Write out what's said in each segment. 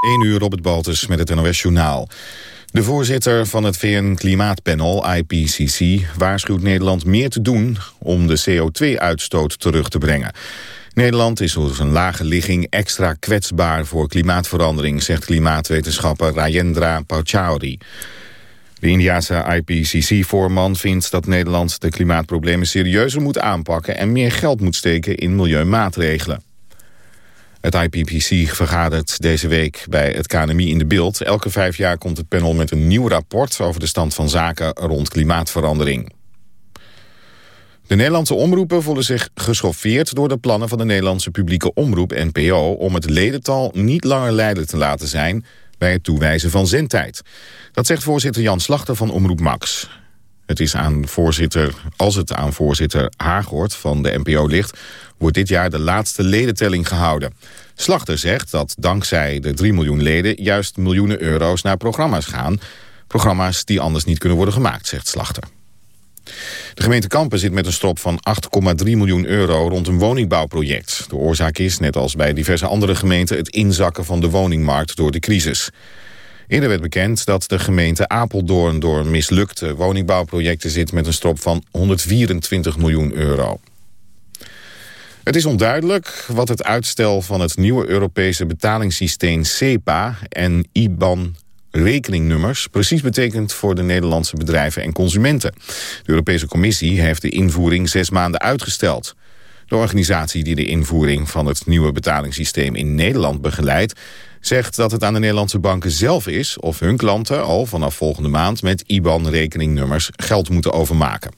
1 uur Robert Baltus met het NOS Journaal. De voorzitter van het VN-klimaatpanel, IPCC, waarschuwt Nederland meer te doen om de CO2-uitstoot terug te brengen. Nederland is door zijn lage ligging extra kwetsbaar voor klimaatverandering, zegt klimaatwetenschapper Rajendra Pachauri. De Indiase IPCC-voorman vindt dat Nederland de klimaatproblemen serieuzer moet aanpakken en meer geld moet steken in milieumaatregelen. Het IPPC vergadert deze week bij het KNMI in de beeld. Elke vijf jaar komt het panel met een nieuw rapport over de stand van zaken rond klimaatverandering. De Nederlandse omroepen voelen zich geschoffeerd door de plannen van de Nederlandse publieke omroep NPO om het ledental niet langer leidend te laten zijn bij het toewijzen van zendtijd. Dat zegt voorzitter Jan Slachter van Omroep Max. Het is aan voorzitter, als het aan voorzitter Haaghoort van de NPO ligt... wordt dit jaar de laatste ledentelling gehouden. Slachter zegt dat dankzij de 3 miljoen leden... juist miljoenen euro's naar programma's gaan. Programma's die anders niet kunnen worden gemaakt, zegt Slachter. De gemeente Kampen zit met een strop van 8,3 miljoen euro rond een woningbouwproject. De oorzaak is, net als bij diverse andere gemeenten... het inzakken van de woningmarkt door de crisis. Eerder werd bekend dat de gemeente Apeldoorn door mislukte woningbouwprojecten zit met een strop van 124 miljoen euro. Het is onduidelijk wat het uitstel van het nieuwe Europese betalingssysteem SEPA en IBAN rekeningnummers precies betekent voor de Nederlandse bedrijven en consumenten. De Europese Commissie heeft de invoering zes maanden uitgesteld. De organisatie die de invoering van het nieuwe betalingssysteem in Nederland begeleidt zegt dat het aan de Nederlandse banken zelf is... of hun klanten al vanaf volgende maand met IBAN-rekeningnummers geld moeten overmaken.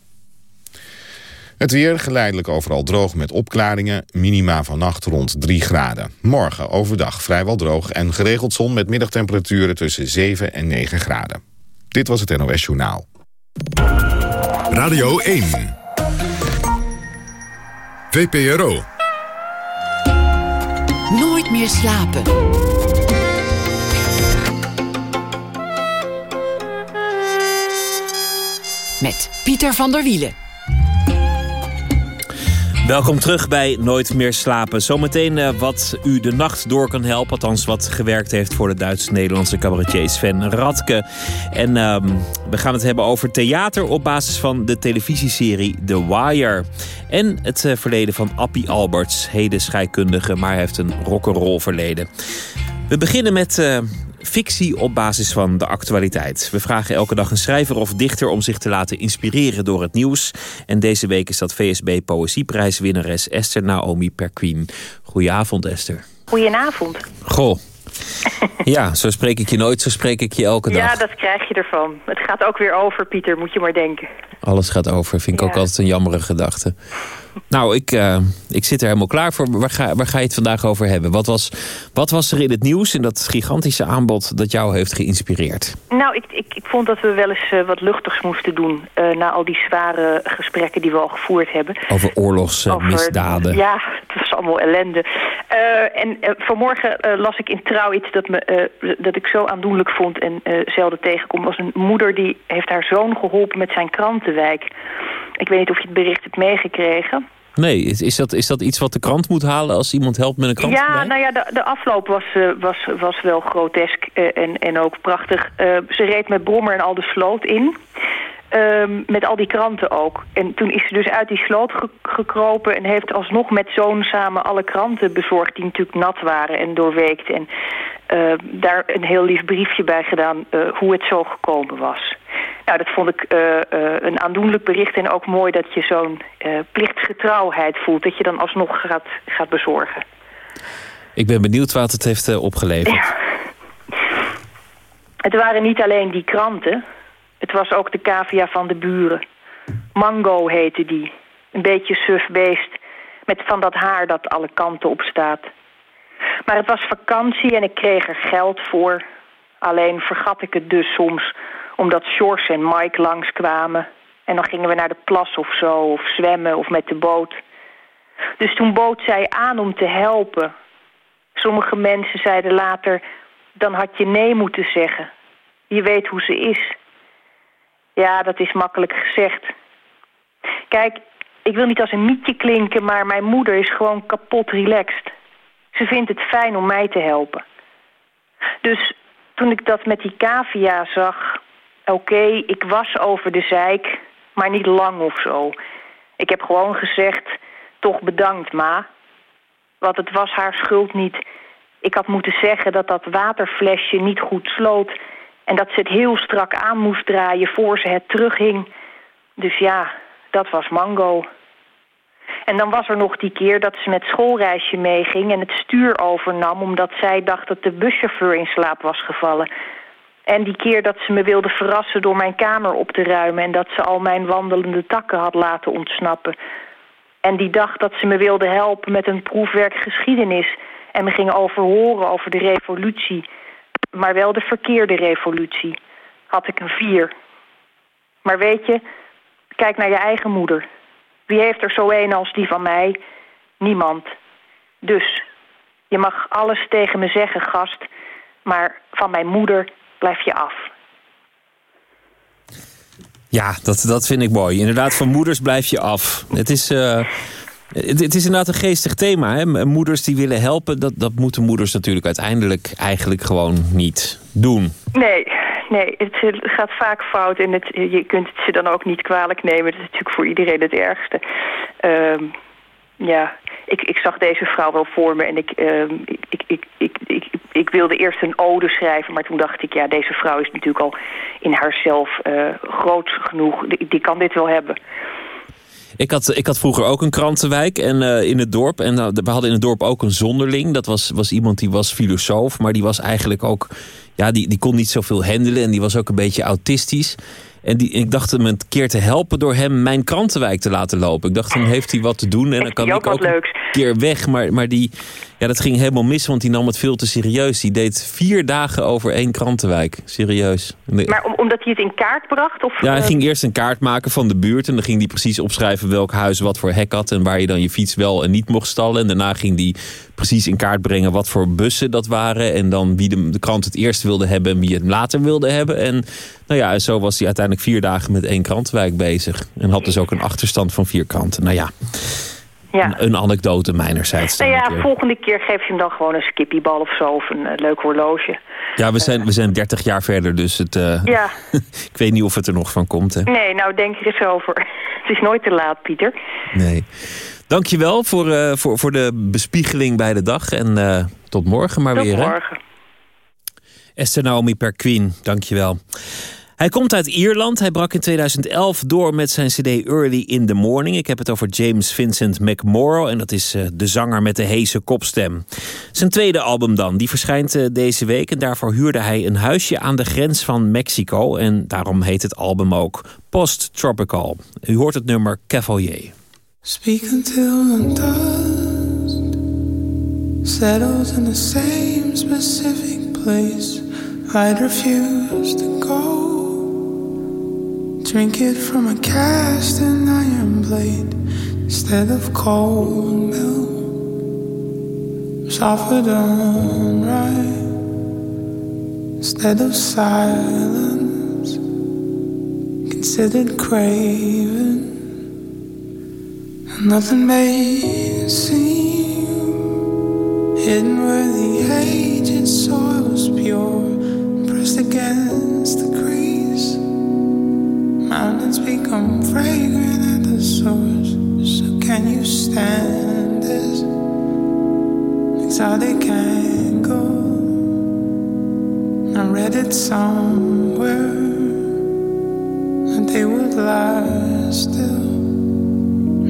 Het weer geleidelijk overal droog met opklaringen. Minima vannacht rond 3 graden. Morgen overdag vrijwel droog en geregeld zon met middagtemperaturen tussen 7 en 9 graden. Dit was het NOS Journaal. Radio 1. VPRO. Nooit meer slapen. Met Pieter van der Wielen. Welkom terug bij Nooit meer slapen. Zometeen uh, wat u de nacht door kan helpen. Althans, wat gewerkt heeft voor de Duits-Nederlandse cabaretier Sven Radke. En uh, we gaan het hebben over theater op basis van de televisieserie The Wire. En het uh, verleden van Appie Alberts. Heden scheikundige, maar hij heeft een rock'n'roll verleden. We beginnen met uh, fictie op basis van de actualiteit. We vragen elke dag een schrijver of dichter om zich te laten inspireren door het nieuws. En deze week is dat VSB Poëzieprijswinnares Esther Naomi Perquin. Goedenavond Esther. Goedenavond. Goh. Ja, zo spreek ik je nooit, zo spreek ik je elke dag. Ja, dat krijg je ervan. Het gaat ook weer over, Pieter, moet je maar denken. Alles gaat over, vind ik ook altijd een jammere gedachte. Nou, ik, uh, ik zit er helemaal klaar voor. Waar ga, waar ga je het vandaag over hebben? Wat was, wat was er in het nieuws in dat gigantische aanbod dat jou heeft geïnspireerd? Nou, ik, ik, ik vond dat we wel eens uh, wat luchtigs moesten doen... Uh, na al die zware gesprekken die we al gevoerd hebben. Over oorlogsmisdaden. Ja, het was allemaal ellende. en vanmorgen las ik in Trouw iets dat, me, dat ik zo aandoenlijk vond... en zelden tegenkom. was een moeder die heeft haar zoon geholpen met zijn krantenwijk... Ik weet niet of je het bericht hebt meegekregen. Nee, is dat, is dat iets wat de krant moet halen als iemand helpt met een krant? Ja, nou ja, de, de afloop was, uh, was, was wel grotesk uh, en, en ook prachtig. Uh, ze reed met Brommer en al de sloot in. Um, met al die kranten ook. En toen is ze dus uit die sloot ge gekropen... en heeft alsnog met zoon samen alle kranten bezorgd... die natuurlijk nat waren en doorweekt. En daar een heel lief briefje bij gedaan hoe het zo gekomen was. Nou, dat vond ik uh, een aandoenlijk bericht en ook mooi dat je zo'n plichtsgetrouwheid voelt. Dat je dan alsnog gaat, gaat bezorgen. Ik ben benieuwd wat het heeft opgeleverd. Ja. Het waren niet alleen die kranten. Het was ook de cavia van de buren. Mango heette die. Een beetje suf beest. Met van dat haar dat alle kanten op staat. Maar het was vakantie en ik kreeg er geld voor. Alleen vergat ik het dus soms, omdat Sjors en Mike langskwamen. En dan gingen we naar de plas of zo, of zwemmen of met de boot. Dus toen bood zij aan om te helpen. Sommige mensen zeiden later, dan had je nee moeten zeggen. Je weet hoe ze is. Ja, dat is makkelijk gezegd. Kijk, ik wil niet als een mietje klinken, maar mijn moeder is gewoon kapot relaxed. Ze vindt het fijn om mij te helpen. Dus toen ik dat met die cavia zag... oké, ik was over de zeik, maar niet lang of zo. Ik heb gewoon gezegd, toch bedankt, ma. Want het was haar schuld niet. Ik had moeten zeggen dat dat waterflesje niet goed sloot... en dat ze het heel strak aan moest draaien voor ze het terughing. Dus ja, dat was Mango. En dan was er nog die keer dat ze met schoolreisje meeging... en het stuur overnam omdat zij dacht dat de buschauffeur in slaap was gevallen. En die keer dat ze me wilde verrassen door mijn kamer op te ruimen... en dat ze al mijn wandelende takken had laten ontsnappen. En die dag dat ze me wilde helpen met een proefwerk geschiedenis... en me ging overhoren over de revolutie... maar wel de verkeerde revolutie, had ik een vier. Maar weet je, kijk naar je eigen moeder... Wie heeft er zo een als die van mij? Niemand. Dus, je mag alles tegen me zeggen, gast... maar van mijn moeder blijf je af. Ja, dat, dat vind ik mooi. Inderdaad, van moeders blijf je af. Het is... Uh... Het, het, is inderdaad een geestig thema. Hè? Moeders die willen helpen, dat, dat moeten moeders natuurlijk uiteindelijk eigenlijk gewoon niet doen. Nee, nee, het gaat vaak fout en het, je kunt het ze dan ook niet kwalijk nemen. Dat is natuurlijk voor iedereen het ergste. Ehm, ja, ik, ik zag deze vrouw wel voor me en ik, uh, ik, ik, ik, ik, ik, wilde eerst een ode schrijven, maar toen dacht ik, ja, deze vrouw is natuurlijk al in haarzelf uh, groot genoeg. Die, die kan dit wel hebben. Ik had, ik had vroeger ook een krantenwijk en, uh, in het dorp. En uh, we hadden in het dorp ook een zonderling. Dat was, was iemand die was filosoof, maar die was eigenlijk ook ja, die, die kon niet zoveel handelen en die was ook een beetje autistisch. En die, ik dacht hem een keer te helpen door hem mijn krantenwijk te laten lopen. Ik dacht, dan heeft hij wat te doen en dan kan ik ook een keer weg. Maar, maar die, ja, dat ging helemaal mis, want die nam het veel te serieus. Die deed vier dagen over één krantenwijk. Serieus. Maar omdat hij het in kaart bracht? Of, ja, hij ging eerst een kaart maken van de buurt. En dan ging hij precies opschrijven welk huis wat voor hek had. En waar je dan je fiets wel en niet mocht stallen. En daarna ging hij precies in kaart brengen wat voor bussen dat waren. En dan wie de, de krant het eerst wilde hebben en wie het later wilde hebben. En nou ja, zo was hij uiteindelijk vier dagen met één krantenwijk bezig. En had dus ook een achterstand van vier kranten. Nou ja ja. een, anekdote mijnerzijds. Nou ja, volgende keer geef je hem dan gewoon een skippiebal of zo. Of een uh, leuk horloge. Ja, we zijn, we zijn 30 jaar verder, dus het, uh, ja. ik weet niet of het er nog van komt. Hè? Nee, nou denk er eens over. het is nooit te laat, Pieter. Nee. Dankjewel voor, voor, voor de bespiegeling bij de dag. En tot morgen maar weer. Tot morgen. Esther Naomi Perquin, dankjewel. Hij komt uit Ierland. Hij brak in 2011 door met zijn cd Early in the Morning. Ik heb het over James Vincent McMorrow. En dat is uh, de zanger met de heese kopstem. Zijn tweede album dan. Die verschijnt uh, deze week. En daarvoor huurde hij een huisje aan de grens van Mexico. En daarom heet het album ook Post Tropical. U hoort het nummer Cavalier. Speak until dust Settles in the same specific place I'd refuse to go Drink it from a cast and iron blade instead of cold milk. Suffered unright instead of silence. Considered craving. and nothing made seem hidden where the aged soil's pure, pressed against the Mountains become fragrant at the source. So can you stand this? Exotic angle. I read it somewhere that they would lie still.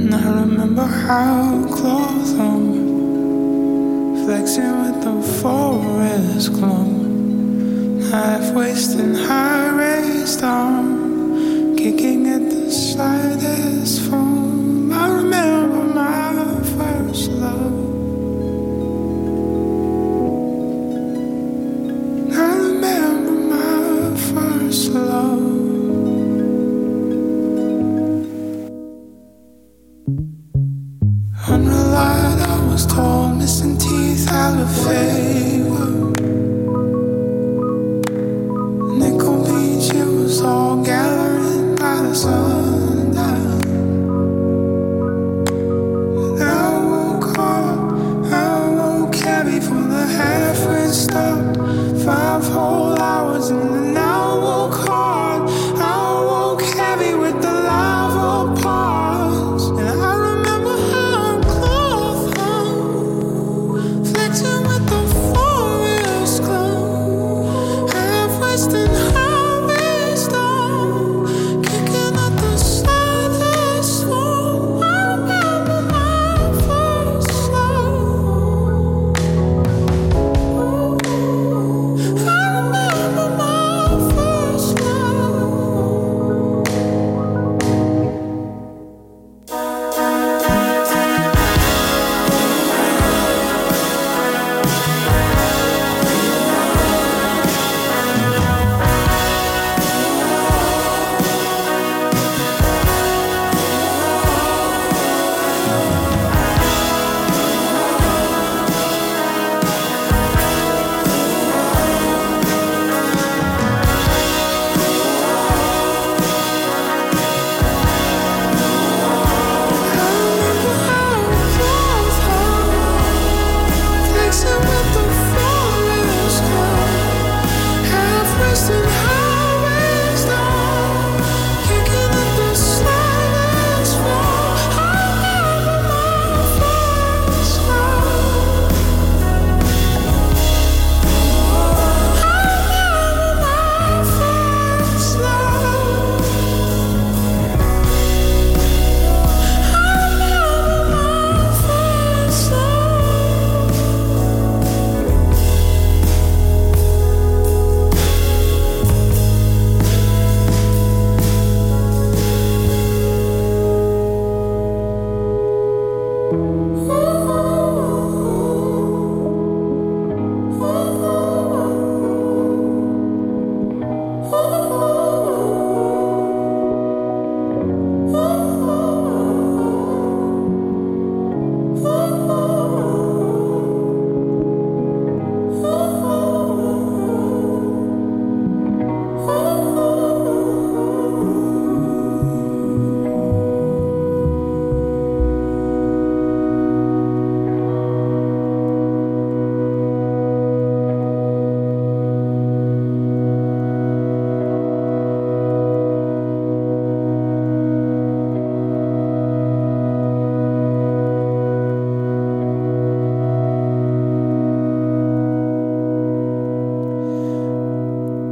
And I remember how close I'm flexing with the forest glow. Half wasting high raised arms kicking at the slightest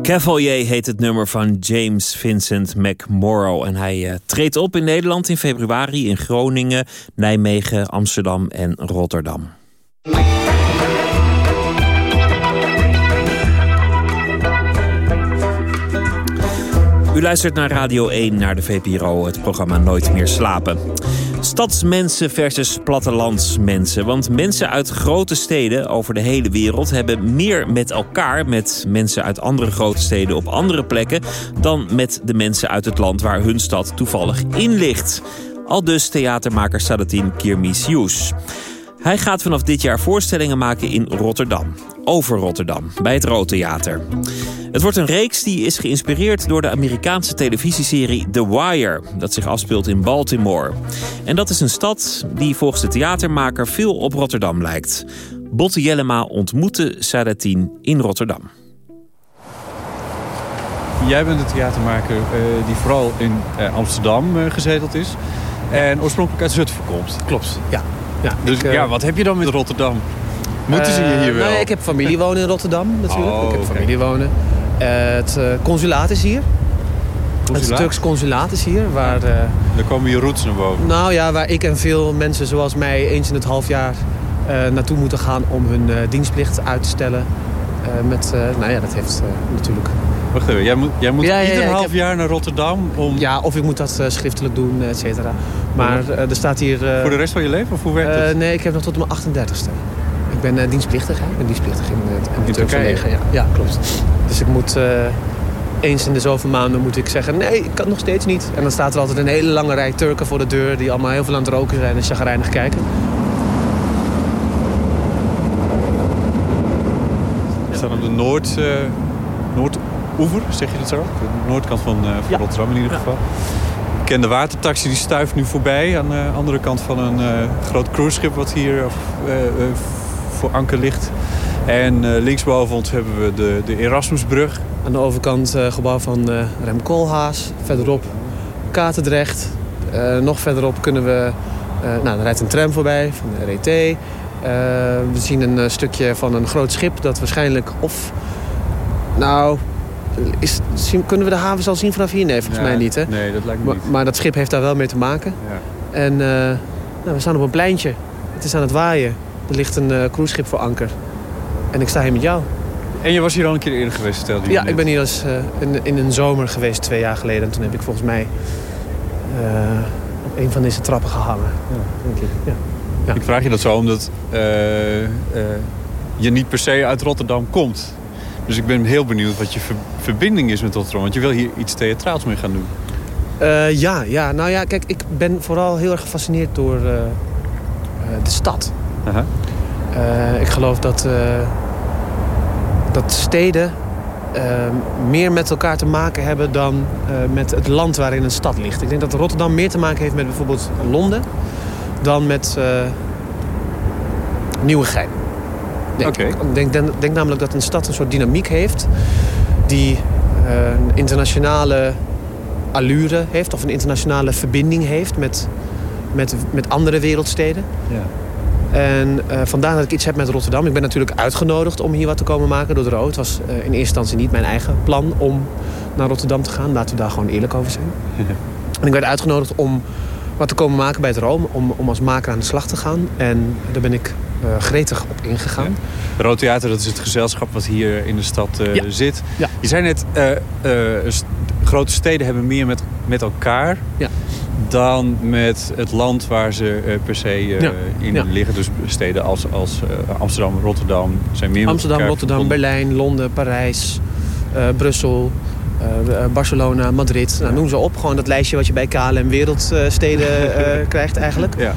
Cavalier heet het nummer van James Vincent McMorrow. En hij uh, treedt op in Nederland in februari in Groningen, Nijmegen, Amsterdam en Rotterdam. U luistert naar Radio 1, naar de VPRO, het programma Nooit meer slapen. Stadsmensen versus plattelandsmensen. Want mensen uit grote steden over de hele wereld hebben meer met elkaar, met mensen uit andere grote steden op andere plekken, dan met de mensen uit het land waar hun stad toevallig in ligt. Al dus theatermaker Sadatin Kirmisius. Hij gaat vanaf dit jaar voorstellingen maken in Rotterdam. Over Rotterdam, bij het Rood Theater. Het wordt een reeks die is geïnspireerd door de Amerikaanse televisieserie The Wire, dat zich afspeelt in Baltimore. En dat is een stad die volgens de theatermaker veel op Rotterdam lijkt. Botte Jellema ontmoette Sadatine in Rotterdam. Jij bent een theatermaker uh, die vooral in uh, Amsterdam uh, gezeteld is. En oorspronkelijk uit Zutphen komt. Klopt, ja. Ja dus ik, ja, wat heb je dan met Rotterdam? Moeten ze je hier wel? Nee, ik heb familie wonen in Rotterdam natuurlijk. Oh, ik heb okay. familie wonen. het uh, consulaat is hier. Consulaat? Het Turks consulaat is hier. Waar, Daar komen je roots naar boven. Nou ja, waar ik en veel mensen zoals mij eens in het half jaar uh, naartoe moeten gaan om hun dienstplicht uit te stellen. Met, nou ja, dat heeft natuurlijk... Wacht even, jij moet, jij moet ja, ieder ja, half heb... jaar naar Rotterdam om... Ja, of ik moet dat schriftelijk doen, et cetera. Maar er staat hier... Voor de rest van je leven, of hoe werkt het? nee, ik heb nog tot mijn 38ste. Ik ben dienstplichtig, hè? Ik ben dienstplichtig in, in Turkse leger. Ja. ja, klopt. Dus ik moet eens in de zoveel maanden moet ik zeggen... nee, ik kan nog steeds niet. En dan staat er altijd een hele lange rij Turken voor de deur... die allemaal heel veel aan het roken zijn en chagrijnig kijken. Staan op de Noord, Noordoever, zeg je dat zo? De noordkant van, van ja. Rotterdam in ieder geval. Ik ken de watertaxi, die stuift nu voorbij... aan de andere kant van een groot cruiseschip wat hier voor anker ligt. En linksboven ons hebben we de, de Erasmusbrug. Aan de overkant uh, gebouw van Rem Koolhaas. Verderop Katendrecht. nog verderop kunnen we... nou, er rijdt een tram voorbij van de RET. We zien een stukje van een groot schip dat waarschijnlijk of... Nou, is, zien, kunnen we de havens al zien vanaf hier? Nee, volgens ja, mij niet. Hè? Nee, dat lijkt me maar, niet. Maar dat schip heeft daar wel mee te maken. Ja. En nou, we staan op een pleintje. Het is aan het waaien. Er ligt een uh, cruiseschip voor anker. En ik sta hier met jou. En je was hier al een keer eerder geweest, stelde je Ja, net. ik ben hier als, uh, in, in een zomer geweest, twee jaar geleden. En toen heb ik volgens mij op een van deze trappen gehangen. Ja, denk ik. Ja. Ja. Ik vraag je dat zo omdat je niet per se uit Rotterdam komt. Dus ik ben heel benieuwd wat je ver verbinding is met Rotterdam. Want je wil hier iets theatraals mee gaan doen. ja, ja, nou ja, kijk, ik ben vooral heel erg gefascineerd door de stad. Ik geloof dat, dat steden uh, meer met elkaar te maken hebben dan met het land waarin een stad ligt. Ik denk dat Rotterdam meer te maken heeft met bijvoorbeeld Londen dan met Nieuwegein. Denk, okay. ik denk, denk, denk, namelijk dat een stad een soort dynamiek heeft die een internationale allure heeft of een internationale verbinding heeft met, met, met andere wereldsteden. Ja. En uh, vandaar dat ik iets heb met Rotterdam. Ik ben natuurlijk uitgenodigd om hier wat te komen maken door de Rood. Het was uh, in eerste instantie niet mijn eigen plan om naar Rotterdam te gaan. Laten we daar gewoon eerlijk over zijn. En ik werd uitgenodigd om wat te komen maken bij het Rome. Om, om als maker aan de slag te gaan. En daar ben ik uh, gretig op ingegaan. Ja. Rood Theater, dat is het gezelschap wat hier in de stad ja. zit. Ja. Je zei net, st grote steden hebben meer met, met elkaar dan met het land waar ze per se in liggen. Dus steden als, als Amsterdam, Rotterdam zijn meer Amsterdam, Rotterdam. Berlijn, Londen, Parijs, Brussel, Barcelona, Madrid. Nou, noem ze op. Gewoon dat lijstje wat je bij KLM Wereldsteden krijgt eigenlijk. Ja.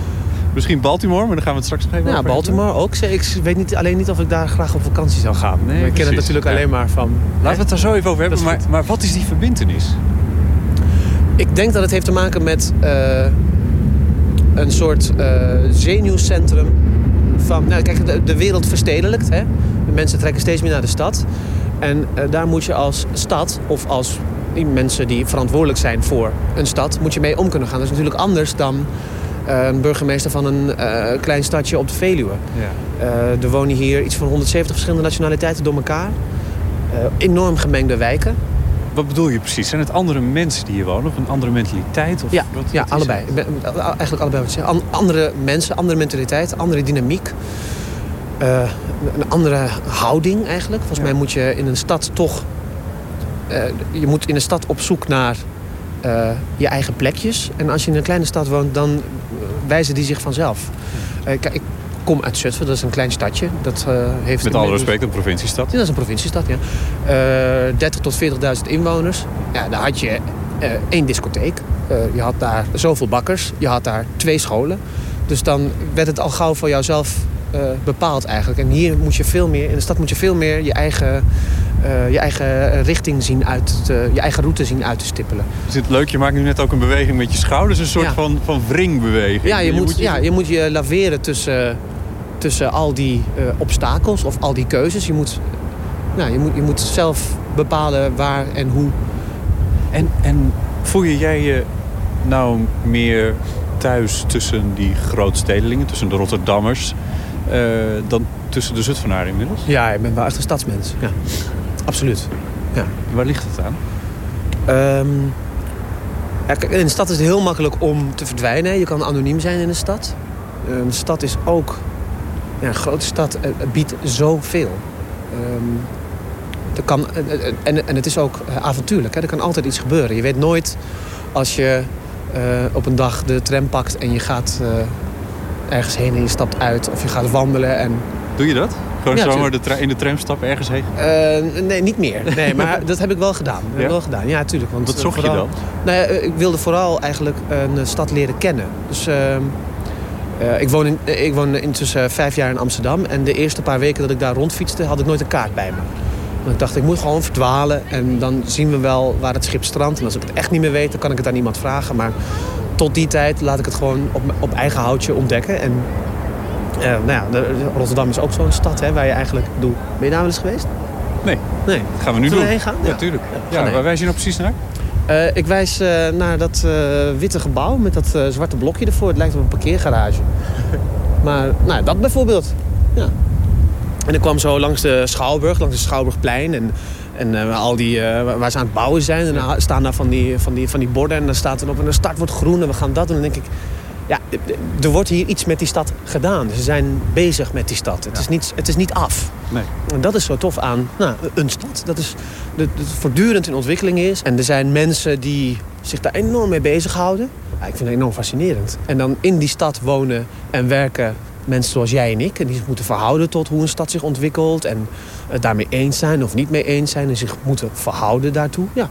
Misschien Baltimore, maar dan gaan we het straks nog even Ja, over Baltimore ook. Ik weet niet, alleen niet of ik daar graag op vakantie zou gaan. Nee, ik ken precies. het natuurlijk ja. alleen maar van... Laten we het daar zo even over hebben. Maar, maar wat is die verbindenis? Ik denk dat het heeft te maken met uh, een soort uh, zenuwcentrum van... Nou, kijk, de, de, wereld verstedelijkt. Hè? De mensen trekken steeds meer naar de stad. En uh, daar moet je als stad of als mensen die verantwoordelijk zijn voor een stad... moet je mee om kunnen gaan. Dat is natuurlijk anders dan een burgemeester van een klein stadje op de Veluwe. Ja. er wonen hier iets van 170 verschillende nationaliteiten door elkaar. enorm gemengde wijken. Wat bedoel je precies? Zijn het andere mensen die hier wonen of een andere mentaliteit? Of Ja, wat, ja wat allebei. Ben- Eigenlijk allebei wat je zegt. An- Andere mensen, andere mentaliteit, andere dynamiek. Eh, een andere houding eigenlijk. Volgens mij moet je in een stad toch... eh, je moet in een stad op zoek naar eh, je eigen plekjes. En als je in een kleine stad woont, dan wijzen die zich vanzelf. Kijk, ik kom uit Zutphen, dat is een klein stadje. Dat, heeft Met alle inmiddels- respect, een provinciestad. ja, dat is een provinciestad, ja. Eh 30 tot 40.000 inwoners. Ja, daar had je één discotheek. Je had daar zoveel bakkers. Je had daar twee scholen. Dus dan werd het al gauw voor jouzelf eh, bepaald eigenlijk. En hier moet je veel meer, in de stad moet je veel meer je eigen, eh, je eigen richting zien uit te, je eigen route zien uit te stippelen. Is het leuk? Je maakt nu net ook een beweging met je schouders. Een soort Ja. van, van wringbeweging. Ja, je, moet, ja, je moet je laveren tussen, tussen al die eh, obstakels of al die keuzes. Je moet, nou, je, moet, je moet zelf bepalen waar en hoe En, en voel je jij je nou meer thuis tussen die grootstedelingen, tussen de Rotterdammers, dan tussen de Zutphenaren inmiddels? Ja, ik ben wel echt een stadsmens. Ja, absoluut. Ja. Waar ligt het aan? Ehm, kijk, in de stad is het heel makkelijk om te verdwijnen. Je kan anoniem zijn in de stad. Ehm, Een stad is ook... Ja, een grote stad eh, biedt zoveel. Ehm er kan, eh, eh, en, en het is ook eh, avontuurlijk. Hè? Er kan altijd iets gebeuren. Je weet nooit als je eh, op een dag de tram pakt... en je gaat eh, ergens heen en je stapt uit. Of je gaat wandelen en Doe je dat? Gewoon Ja, zomaar de in de tram stappen ergens heen? Eh, nee, niet meer. Nee, maar dat heb ik wel gedaan. Heb ik wel gedaan. Ja, tuurlijk. Want, Wat eh, zocht je dan? Nou ja, eh, ik wilde vooral eigenlijk een stad leren kennen. Dus ehm, eh, ik, woon in, ik woon intussen vijf jaar in Amsterdam. En de eerste paar weken dat ik daar rondfietste, had ik nooit een kaart bij me. Want ik dacht, ik moet gewoon verdwalen. En dan zien we wel waar het schip strandt. En als ik het echt niet meer weet, dan kan ik het aan iemand vragen. Maar tot die tijd laat ik het gewoon op, op eigen houtje ontdekken. En eh, nou ja, Rotterdam is ook zo'n stad hè, waar je eigenlijk... bedoel, ben je daar wel eens geweest? Nee, Nee. dat gaan we nu Zullen doen. gaan? Ja, Ja. tuurlijk. Ja, Ja, gaan heen. waar wijs je nou precies naar? Eh, ik wijs eh, naar dat witte gebouw met dat zwarte blokje ervoor. Het lijkt op een parkeergarage. maar nou, dat bijvoorbeeld. Ja. En ik kwam zo langs de Schouwburg, langs de Schouwburgplein. En, en eh, al die, eh, waar- ze aan het bouwen zijn. En dan staan daar van die, van, die, van die borden. En dan staat er op, en de start wordt groen en we gaan dat. En dan denk ik, ja, er wordt hier iets met die stad gedaan. Ze zijn bezig met die stad. Het, is, niet, het is niet af. Nee. En dat is zo tof aan nou, een stad. Dat, is, dat voortdurend in ontwikkeling is. En er zijn mensen die zich daar enorm mee bezighouden. Ja, ik vind het enorm fascinerend. En dan in die stad wonen en werken mensen zoals jij en ik. En die zich moeten verhouden tot hoe een stad zich ontwikkelt. En het daarmee eens zijn of niet mee eens zijn. En zich moeten verhouden daartoe. Ja,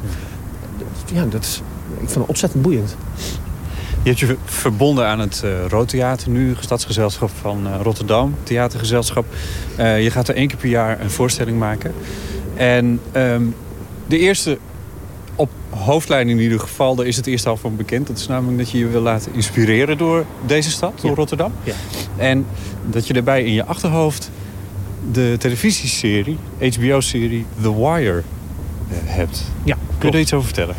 ja dat is, ik vind het ontzettend boeiend. Je hebt je verbonden aan het uh, Rood Theater, nu stadsgezelschap van uh, Rotterdam, theatergezelschap. Je gaat er één keer per jaar een voorstelling maken. En um, de eerste, hoofdlijn in ieder geval, daar is het eerst al van bekend. Dat is namelijk dat je je wil laten inspireren door deze stad, door Ja. Rotterdam. Ja. En dat je daarbij in je achterhoofd de televisieserie, HBO-serie The Wire uh, hebt. Ja, Kun je er iets over vertellen?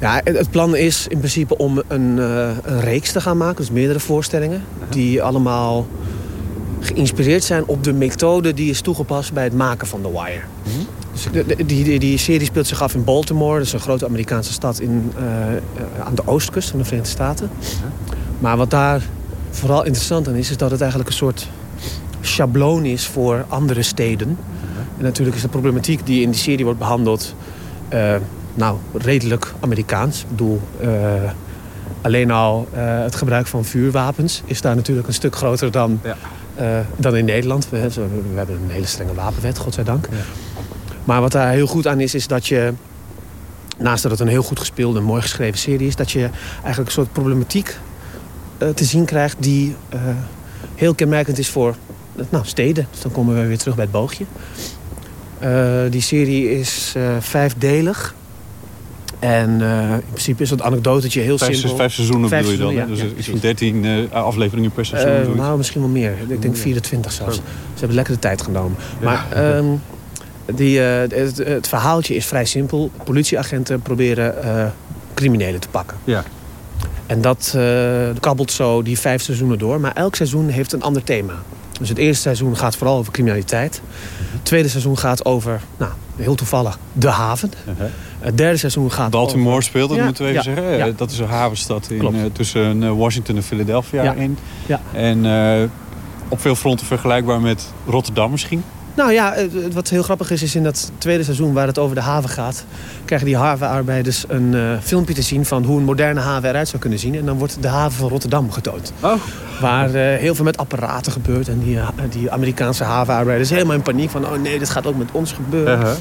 Ja, het plan is in principe om een, eh, een reeks te gaan maken. Dus meerdere voorstellingen. Die allemaal geïnspireerd zijn op de methode die is toegepast bij het maken van The Wire. De- de- die, die, die serie speelt zich af in Baltimore. Dat is een grote Amerikaanse stad in, eh, aan de oostkust van de Verenigde Staten. Maar wat daar vooral interessant aan is, is dat het eigenlijk een soort schabloon is voor andere steden. En natuurlijk is de problematiek die in die serie wordt behandeld... eh, nou, redelijk Amerikaans. Ik bedoel, eh, alleen al het gebruik van vuurwapens... is daar natuurlijk een stuk groter dan, Ja. dan in Nederland. We, we hebben een hele strenge wapenwet, godzijdank. Maar wat daar heel goed aan is, is dat je... naast dat het een heel goed gespeelde, mooi geschreven serie is... dat je eigenlijk een soort problematiek eh, te zien krijgt... die eh, heel kenmerkend is voor nou, steden. Dus dan komen we weer terug bij het boogje. Eh, die serie is vijfdelig. En in principe is het anecdotetje heel Vijf, simpel. vijf seizoenen Vijf bedoel je dan? ja, dus ja, iets van 13 eh, afleveringen per seizoen. Nou, misschien wel meer. Ik denk 24 zelfs. Ze hebben lekker de tijd genomen. Maar ehm, die, eh, het, het verhaaltje is vrij simpel. Politieagenten proberen eh, criminelen te pakken. Ja. En dat eh, kabbelt zo die vijf seizoenen door. Maar elk seizoen heeft een ander thema. Dus het eerste seizoen gaat vooral over criminaliteit. Het tweede seizoen gaat over, nou, heel toevallig, de haven. Het derde seizoen gaat Baltimore over... speelt, dat Ja, moeten we even ja, zeggen. ja. Dat is een havenstad in, tussen Washington en Philadelphia in. Ja. En op veel fronten vergelijkbaar met Rotterdam misschien. Nou ja, wat heel grappig is, is in dat tweede seizoen waar het over de haven gaat... krijgen die havenarbeiders een eh, filmpje te zien van hoe een moderne haven eruit zou kunnen zien. En dan wordt de haven van Rotterdam getoond. Oh. Waar eh, heel veel met apparaten gebeurt. En die, eh, die Amerikaanse havenarbeiders helemaal in paniek van... oh nee, dit gaat ook met ons gebeuren. Uh-huh.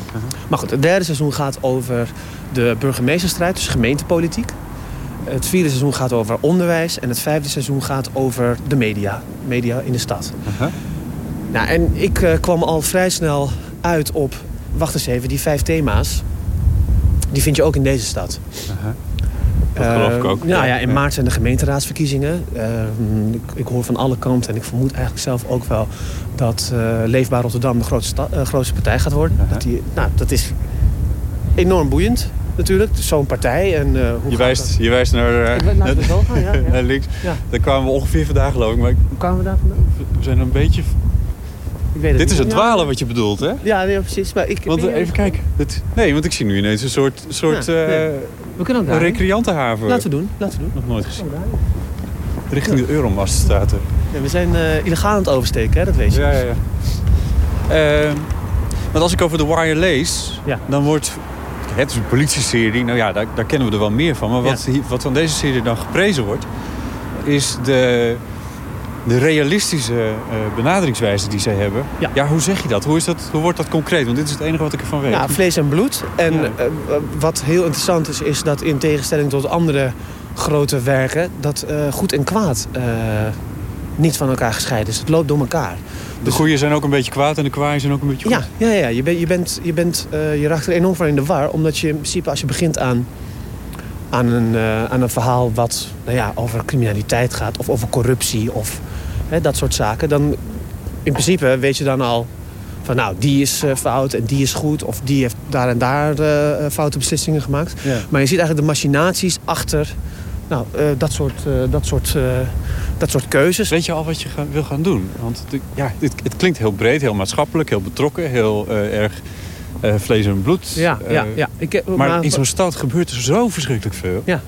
Maar goed, het derde seizoen gaat over de burgemeesterstrijd, dus gemeentepolitiek. Het vierde seizoen gaat over onderwijs. En het vijfde seizoen gaat over de media. Media in de stad. Uh-huh. Nou, en ik eh, kwam al vrij snel uit op... Wacht eens even, die vijf thema's... die vind je ook in deze stad. Dat geloof ik Eh, ook. Ja, Ja, ja, in ja. maart zijn de gemeenteraadsverkiezingen. Eh, ik, ik hoor van alle kanten en ik vermoed eigenlijk zelf ook wel... dat eh, Leefbaar Rotterdam de grootste, eh, partij gaat worden. Dat, die, nou, dat is enorm boeiend natuurlijk. Zo'n partij. En, eh, hoe Je wijst, je wijst naar, eh, het wel gaan, ja, ja. naar links. Ja. Daar kwamen we ongeveer vandaag geloof ik. Maar ik-? Hoe kwamen we daar vandaan? we zijn een beetje... Ik weet het Dit is het dwalen wat je bedoelt, hè? Ja, nee, precies. Maar ik, Want eh, even kijken. Dit, nee, want ik zie nu ineens een soort, soort Ja, eh, nee. We kunnen ook daar. recreantenhaven. Laten we doen. Laten we doen. Nog nooit gezien. Richting de Euromast staat er. Ja, we zijn eh, illegaal aan het oversteken, hè? dat weet je. Ja, ja, ja. Ehm, want als ik over The Wire lees, Ja. dan wordt... Het is een politieserie, nou ja, daar, daar kennen we er wel meer van. Maar wat, wat van deze serie dan geprezen wordt... is de, de realistische eh, benaderingswijze die zij hebben. Ja. hoe zeg je dat? Hoe, is dat? hoe wordt dat concreet? Want dit is het enige wat ik ervan weet. Ja, vlees en bloed. En Ja. eh, wat heel interessant is, is dat in tegenstelling tot andere grote werken... dat eh, goed en kwaad niet van elkaar gescheiden is. Het loopt door elkaar. de goeie zijn ook een beetje kwaad en de kwaaien zijn ook een beetje goed. Ja, ja, ja. Je, bent je, bent, je, bent, je raakt er enorm van in de war. Omdat je in principe, als je begint aan, aan, een, aan een verhaal... wat nou ja, over criminaliteit gaat of over corruptie of hè, dat soort zaken... dan in principe weet je dan al van nou, die is eh, fout en die is goed... of die heeft daar en daar eh, foute beslissingen gemaakt. Ja. Maar je ziet eigenlijk de machinaties achter nou, dat, soort, dat, soort, dat soort keuzes. Weet je al wat je wil gaan doen? Want het, ja, het, het klinkt heel breed, heel maatschappelijk, heel betrokken, heel erg vlees en bloed. Ja, ja, ja. Ik, heb- Maar, in zo'n stad gebeurt er zo verschrikkelijk veel. Ja,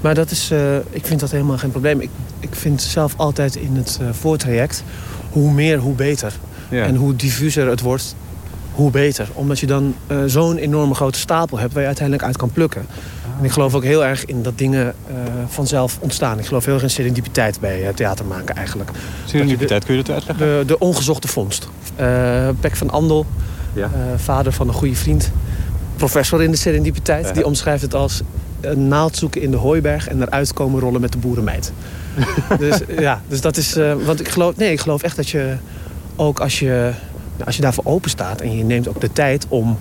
maar dat is, eh, ik vind dat helemaal geen probleem. Ik, ik vind zelf altijd in het eh, voortraject... hoe meer, hoe beter. Ja. En hoe diffuser het wordt, hoe beter. Omdat je dan eh, zo'n enorme grote stapel hebt... waar je uiteindelijk uit kan plukken. En ik geloof ook heel erg in dat dingen vanzelf ontstaan. Ik geloof heel erg in serendipiteit bij theater maken eigenlijk. Serendipiteit, kun je dat uitleggen? De, de ongezochte vondst. Pek van Andel, Ja. vader van een goede vriend. Professor in de serendipiteit. Ja. Die omschrijft het als een naald zoeken in de hooiberg... en eruit komen rollen met de boerenmeid. dus ja, dus dat is... eh, want ik geloof, nee, ik geloof echt dat je ook als je, nou, als je daarvoor open staat... en je neemt ook de tijd om,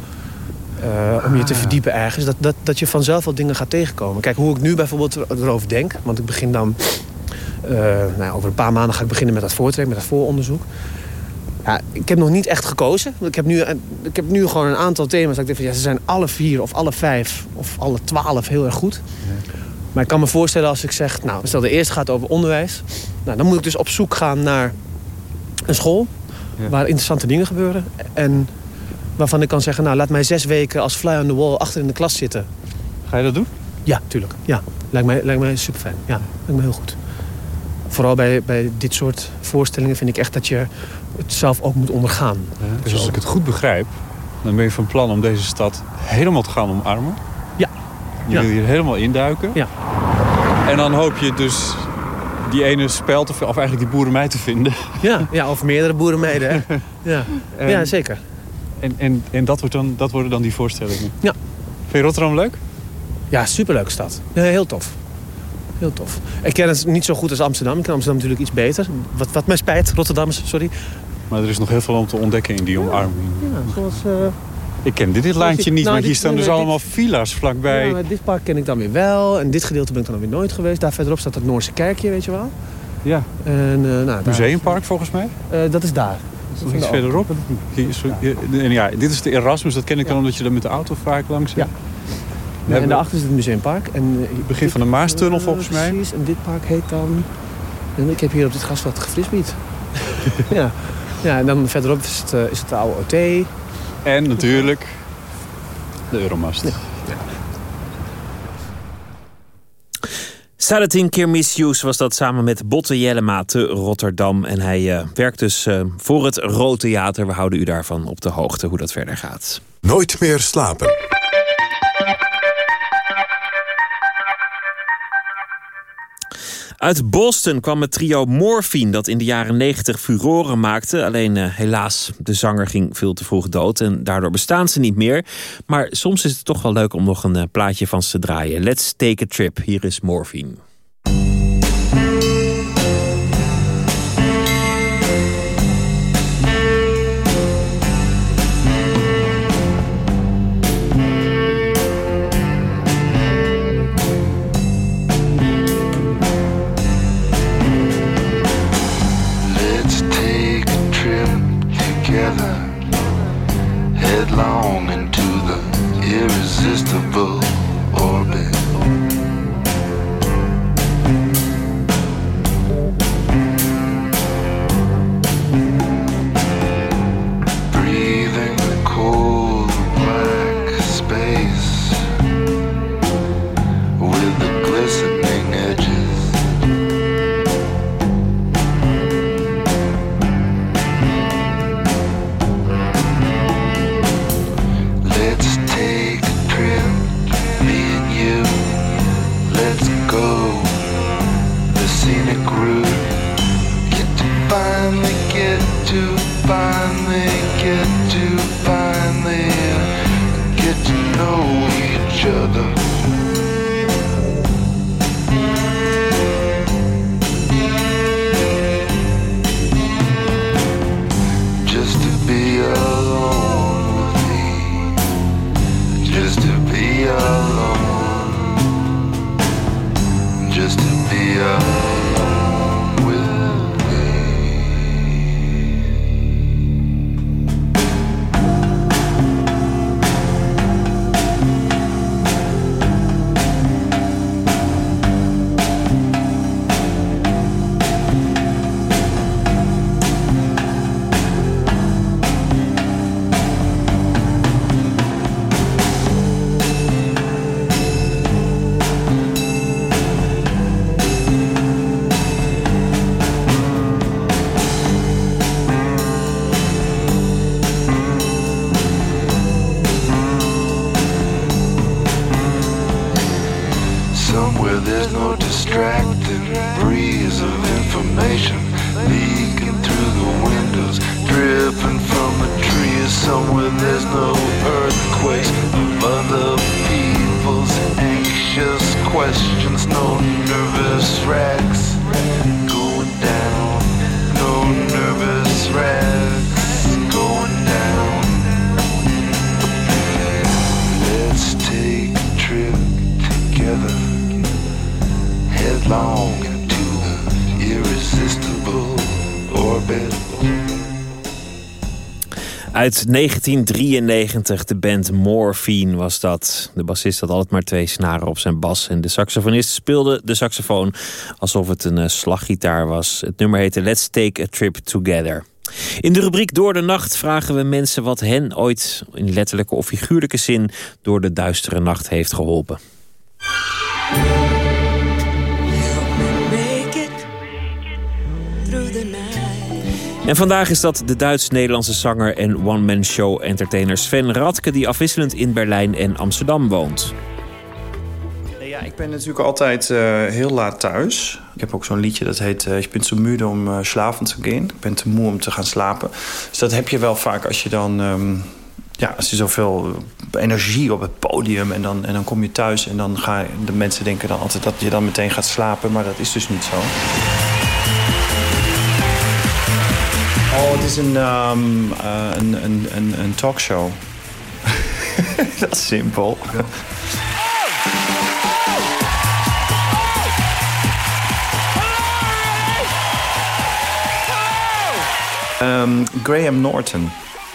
eh, om je te Ah. verdiepen ergens... Dat, dat, dat je vanzelf wel dingen gaat tegenkomen. Kijk, hoe ik nu bijvoorbeeld er- erover denk... want ik begin dan... eh, nou, ja, over een paar maanden ga ik beginnen met dat voortrek, met dat vooronderzoek. Ja, ik heb nog niet echt gekozen. Want Ik heb nu, een- ik heb nu gewoon een aantal thema's. Dat ik denk van, ja, ze zijn alle vier of alle vijf of alle twaalf heel erg goed. Maar ik kan me voorstellen als ik zeg... Nou, stel de eerste gaat over onderwijs. Nou, dan moet ik dus op zoek gaan naar een school... Ja. waar interessante dingen gebeuren. En waarvan ik kan zeggen... Nou, laat mij zes weken als fly on the wall achter in de klas zitten. Ga je dat doen? Ja, tuurlijk. Ja, lijkt mij, lijkt mij super fijn. Ja, lijkt me heel goed. Vooral bij, bij dit soort voorstellingen vind ik echt dat je het zelf ook moet ondergaan. Dus als ik het goed begrijp, dan ben je van plan om deze stad helemaal te gaan omarmen. Ja. Je Ja. wil hier helemaal induiken. Ja. En dan hoop je dus die ene speld, of, of eigenlijk die boerenmeid te vinden. Ja, ja of meerdere boerenmeiden. Hè? Ja. En, ja, zeker. En, en, en dat, wordt dan, dat worden dan die voorstellingen. Ja. Vind je Rotterdam leuk? Ja, superleuke stad. Ja, heel tof. Heel tof. Ik ken het niet zo goed als Amsterdam. Ik ken Amsterdam natuurlijk iets beter. Wat, wat mij spijt, Rotterdammers, sorry. Maar er is nog heel veel om te ontdekken in die omarming. Ja, zoals... eh, Ik ken dit, dit lijntje niet, Nou, maar hier dit- staan dus allemaal villa's vlakbij. Ja, maar dit park ken ik dan weer wel. En dit gedeelte ben ik dan weer nooit geweest. Daar verderop staat het Noorse kerkje, weet je wel. Ja. En, eh, nou, Museumpark volgens mij. Eh, dat is daar. Nog iets verderop. Hier is- hier- en ja, dit is de Erasmus, dat ken ik dan omdat je er met de auto vaak langs zit. Ja. We en daarachter is het museumpark. En, eh, het begin van de Maastunnel volgens mij. Precies, en dit park heet dan... En ik heb hier op dit grasveld gefrisbeet. ja. ja, en dan verderop is het, uh, is het de oude OT. En natuurlijk de Euromast. Ja. Salatin Kirmisius was dat samen met Botte Jellema te Rotterdam. En hij uh, werkt dus uh, voor het Rood Theater. We houden u daarvan op de hoogte hoe dat verder gaat. Nooit meer slapen. Uit Boston kwam het trio Morphine dat in de jaren 90 furoren maakte. Alleen uh, helaas, de zanger ging veel te vroeg dood en daardoor bestaan ze niet meer. Maar soms is het toch wel leuk om nog een uh, plaatje van ze te draaien. Let's take a trip. Hier is Morphine. Uit 1993, de band Morphine was dat. De bassist had altijd maar twee snaren op zijn bas. En de saxofonist speelde de saxofoon alsof het een uh, slaggitaar was. Het nummer heette Let's Take a Trip Together. In de rubriek Door de Nacht vragen we mensen wat hen ooit in letterlijke of figuurlijke zin door de duistere nacht heeft geholpen. En vandaag is dat de Duits-Nederlandse zanger en one-man show entertainer Sven Radke, die afwisselend in Berlijn en Amsterdam woont. Ja, ik ben natuurlijk altijd uh, heel laat thuis. Ik heb ook zo'n liedje dat heet uh, Ik ben te moe om uh, slapen te gaan. Ik ben te moe om te gaan slapen. Dus dat heb je wel vaak als je dan... Um, ja, als je zoveel energie op het podium en dan, en dan kom je thuis... en dan gaan de mensen denken dan altijd dat je dan meteen gaat slapen. Maar dat is dus niet zo. Oh, het is een, um, uh, een, een, talkshow. dat is simpel. Um, Graham Norton.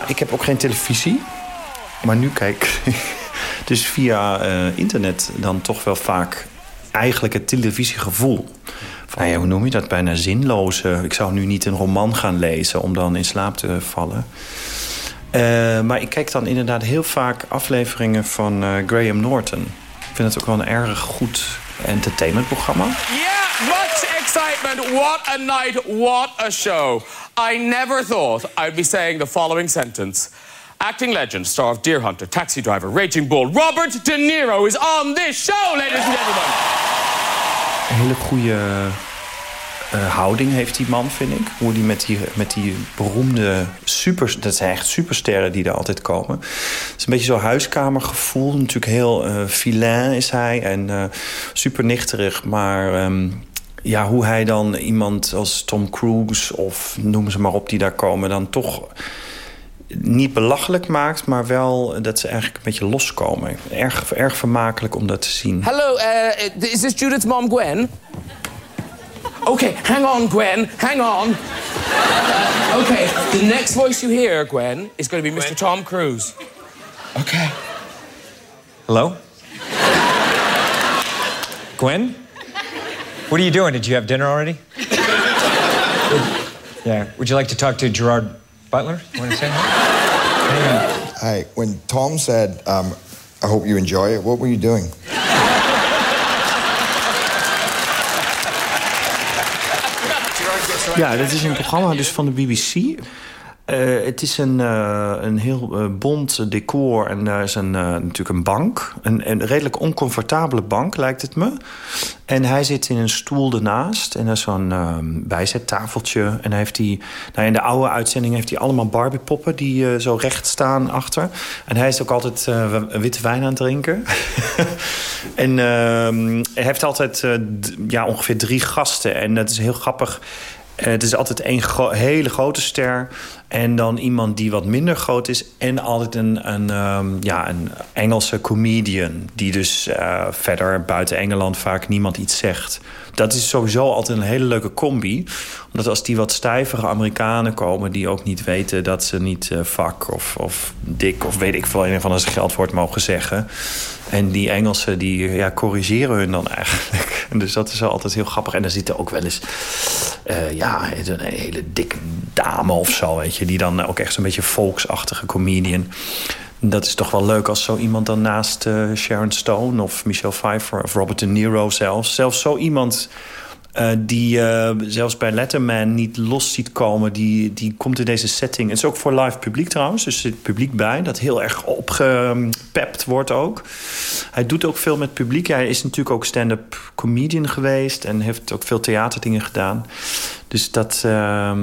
Ik heb ook geen televisie. Maar nu kijk dus via uh, internet dan toch wel vaak eigenlijk het televisiegevoel nou ja, hoe noem je dat? Bijna zinloze. Ik zou nu niet een roman gaan lezen om dan in slaap te vallen. Uh, maar ik kijk dan inderdaad heel vaak afleveringen van uh, Graham Norton. Ik vind het ook wel een erg goed entertainmentprogramma. Yeah, much excitement. What a night, what a show. I never thought I'd be saying the following sentence. Acting legend, star of Deer Hunter, Taxi Driver, Raging Bull, Robert De Niro is on this show, ladies and gentlemen. Hele goede uh, houding heeft die man, vind ik. Hoe die met die, met die beroemde super... Dat zijn echt supersterren die er altijd komen. Het is een beetje zo'n huiskamergevoel. Natuurlijk heel uh, vilain is hij en uh, super nichterig. Maar um, ja, hoe hij dan iemand als Tom Cruise of noem ze maar op die daar komen... dan toch niet belachelijk maakt, maar wel dat ze eigenlijk een beetje loskomen. Erg, erg vermakelijk om dat te zien. Hello, uh, is this Judith's mom Gwen? Okay, hang on, Gwen. Hang on. okay, the next voice you hear, Gwen, is going to be Mr. Tom Cruise. Okay. Hello? Gwen? What are you doing? Did you have dinner already? yeah. Would you like to talk to Gerard Butler? you Want to say hi? Hi. When Tom said, um, I hope you enjoy it, what were you doing? Ja, dat is een programma dus van de BBC. Uh, het is een, uh, een heel uh, bont decor en daar is een, natuurlijk een bank. Een, een, redelijk oncomfortabele bank, lijkt het me. En hij zit in een stoel ernaast en er is zo'n bijzettafeltje. En hij heeft die, nou in de oude uitzending heeft hij allemaal Barbie-poppen... die zo recht staan achter. En hij is ook altijd witte wijn aan het drinken. en ehm, hij heeft altijd ja, ongeveer drie gasten. En dat is heel grappig... het is altijd één hele grote ster en dan iemand die wat minder groot is. En altijd een, een, um, ja, een Engelse comedian. Die dus uh, verder buiten Engeland vaak niemand iets zegt. Dat is sowieso altijd een hele leuke combi. Omdat als die wat stijvere Amerikanen komen... die ook niet weten dat ze niet uh, fuck of, of dik... of weet ik veel, een van zijn geldwoord mogen zeggen... En die Engelsen die ja, corrigeren hun dan eigenlijk. En dus dat is altijd heel grappig. En er zitten ook wel eens uh, ja, een hele dikke dame of zo, weet je. Die dan ook echt zo'n beetje volksachtige comedian. Dat is toch wel leuk als zo iemand dan naast uh, Sharon Stone of Michelle Pfeiffer of Robert De Niro zelfs. Zelfs zo iemand uh, die uh, zelfs bij Letterman niet los ziet komen. Die, die komt in deze setting. Het is ook voor live publiek trouwens. Dus er zit publiek bij. Dat heel erg opgepept wordt ook. Hij doet ook veel met publiek. Hij is natuurlijk ook stand-up comedian geweest. En heeft ook veel theaterdingen gedaan. Dus dat... Uh,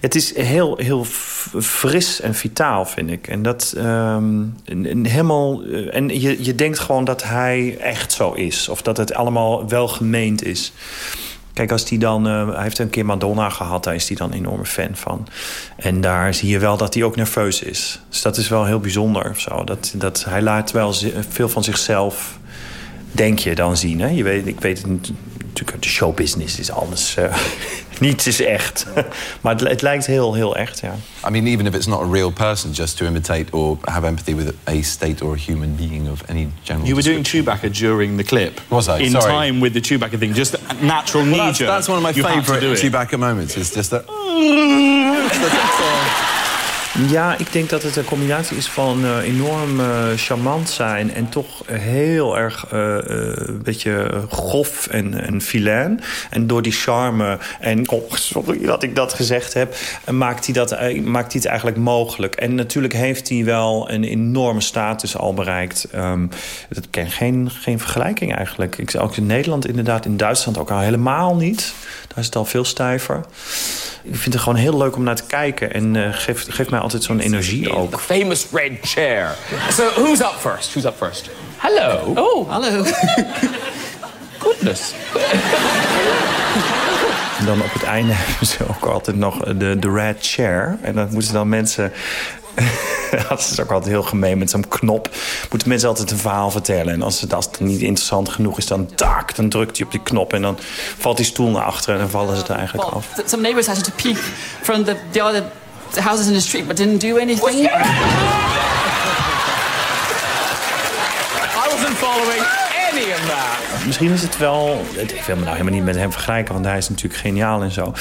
het is heel, heel fris en vitaal, vind ik. En dat um, helemaal. En je, je denkt gewoon dat hij echt zo is. Of dat het allemaal wel gemeend is. Kijk, als die dan, uh, hij heeft een keer Madonna gehad, daar is hij dan een enorme fan van. En daar zie je wel dat hij ook nerveus is. Dus dat is wel heel bijzonder of zo. Dat, dat, hij laat wel veel van zichzelf, denk je, dan zien. Hè? Je weet, ik weet het natuurlijk, de showbusiness is alles. Uh, niets is echt. maar het, het, lijkt heel, heel echt, ja. I mean, even if it's not a real person, just to imitate or have empathy with a state or a human being of any general. You were doing Chewbacca during the clip. Was I? In Sorry. time with the Chewbacca thing, just natural well, knee that's, jerk. that's one of my You had to do favourite it. Chewbacca moments. Is just that. Ja, ik denk dat het een combinatie is van uh, enorm uh, charmant zijn... en toch heel erg uh, een beetje grof en, en. En door die charme en... Oh, sorry dat ik dat gezegd heb. Maakt hij, dat, maakt hij het eigenlijk mogelijk. En natuurlijk heeft hij wel een enorme status al bereikt. Um, dat ken geen, geen vergelijking eigenlijk. Ik ook in Nederland inderdaad, in Duitsland ook al helemaal niet. Daar is het al veel stijver. Ik vind het gewoon heel leuk om naar te kijken. En geeft, geeft mij altijd zo'n energie ook. The famous red chair. So who's up first? Who's up first? Hello. Oh, hallo. Goodness. En dan op het einde hebben ze ook altijd nog de, de red chair. En dan moeten dan mensen... dat is ook altijd heel gemeen met zo'n knop. Moeten mensen altijd een verhaal vertellen. En als het, als het niet interessant genoeg is, dan tak, dan drukt hij op die knop. En dan valt die stoel naar achteren en dan vallen ze er eigenlijk well, af. Some neighbors had to peek from the, the other houses in the street, but didn't do anything. I wasn't following any of that. Misschien is het wel... Ik wil me nou helemaal niet met hem vergelijken, want hij is natuurlijk geniaal en zo.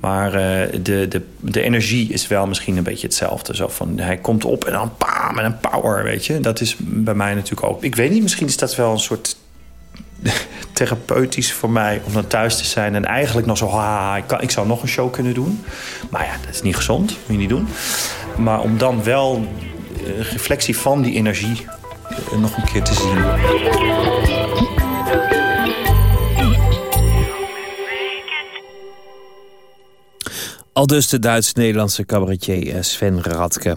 Maar uh, de, de, de energie is wel misschien een beetje hetzelfde. Zo van, hij komt op en dan pam, met een power, weet je. Dat is bij mij natuurlijk ook... Ik weet niet, misschien is dat wel een soort therapeutisch voor mij om dan thuis te zijn en eigenlijk nog zo, ha, ik, kan, ik zou nog een show kunnen doen. Maar ja, dat is niet gezond, moet je niet doen. Maar om dan wel een reflectie van die energie uh, nog een keer te zien. Al dus de Duits-Nederlandse cabaretier eh, Sven Radke.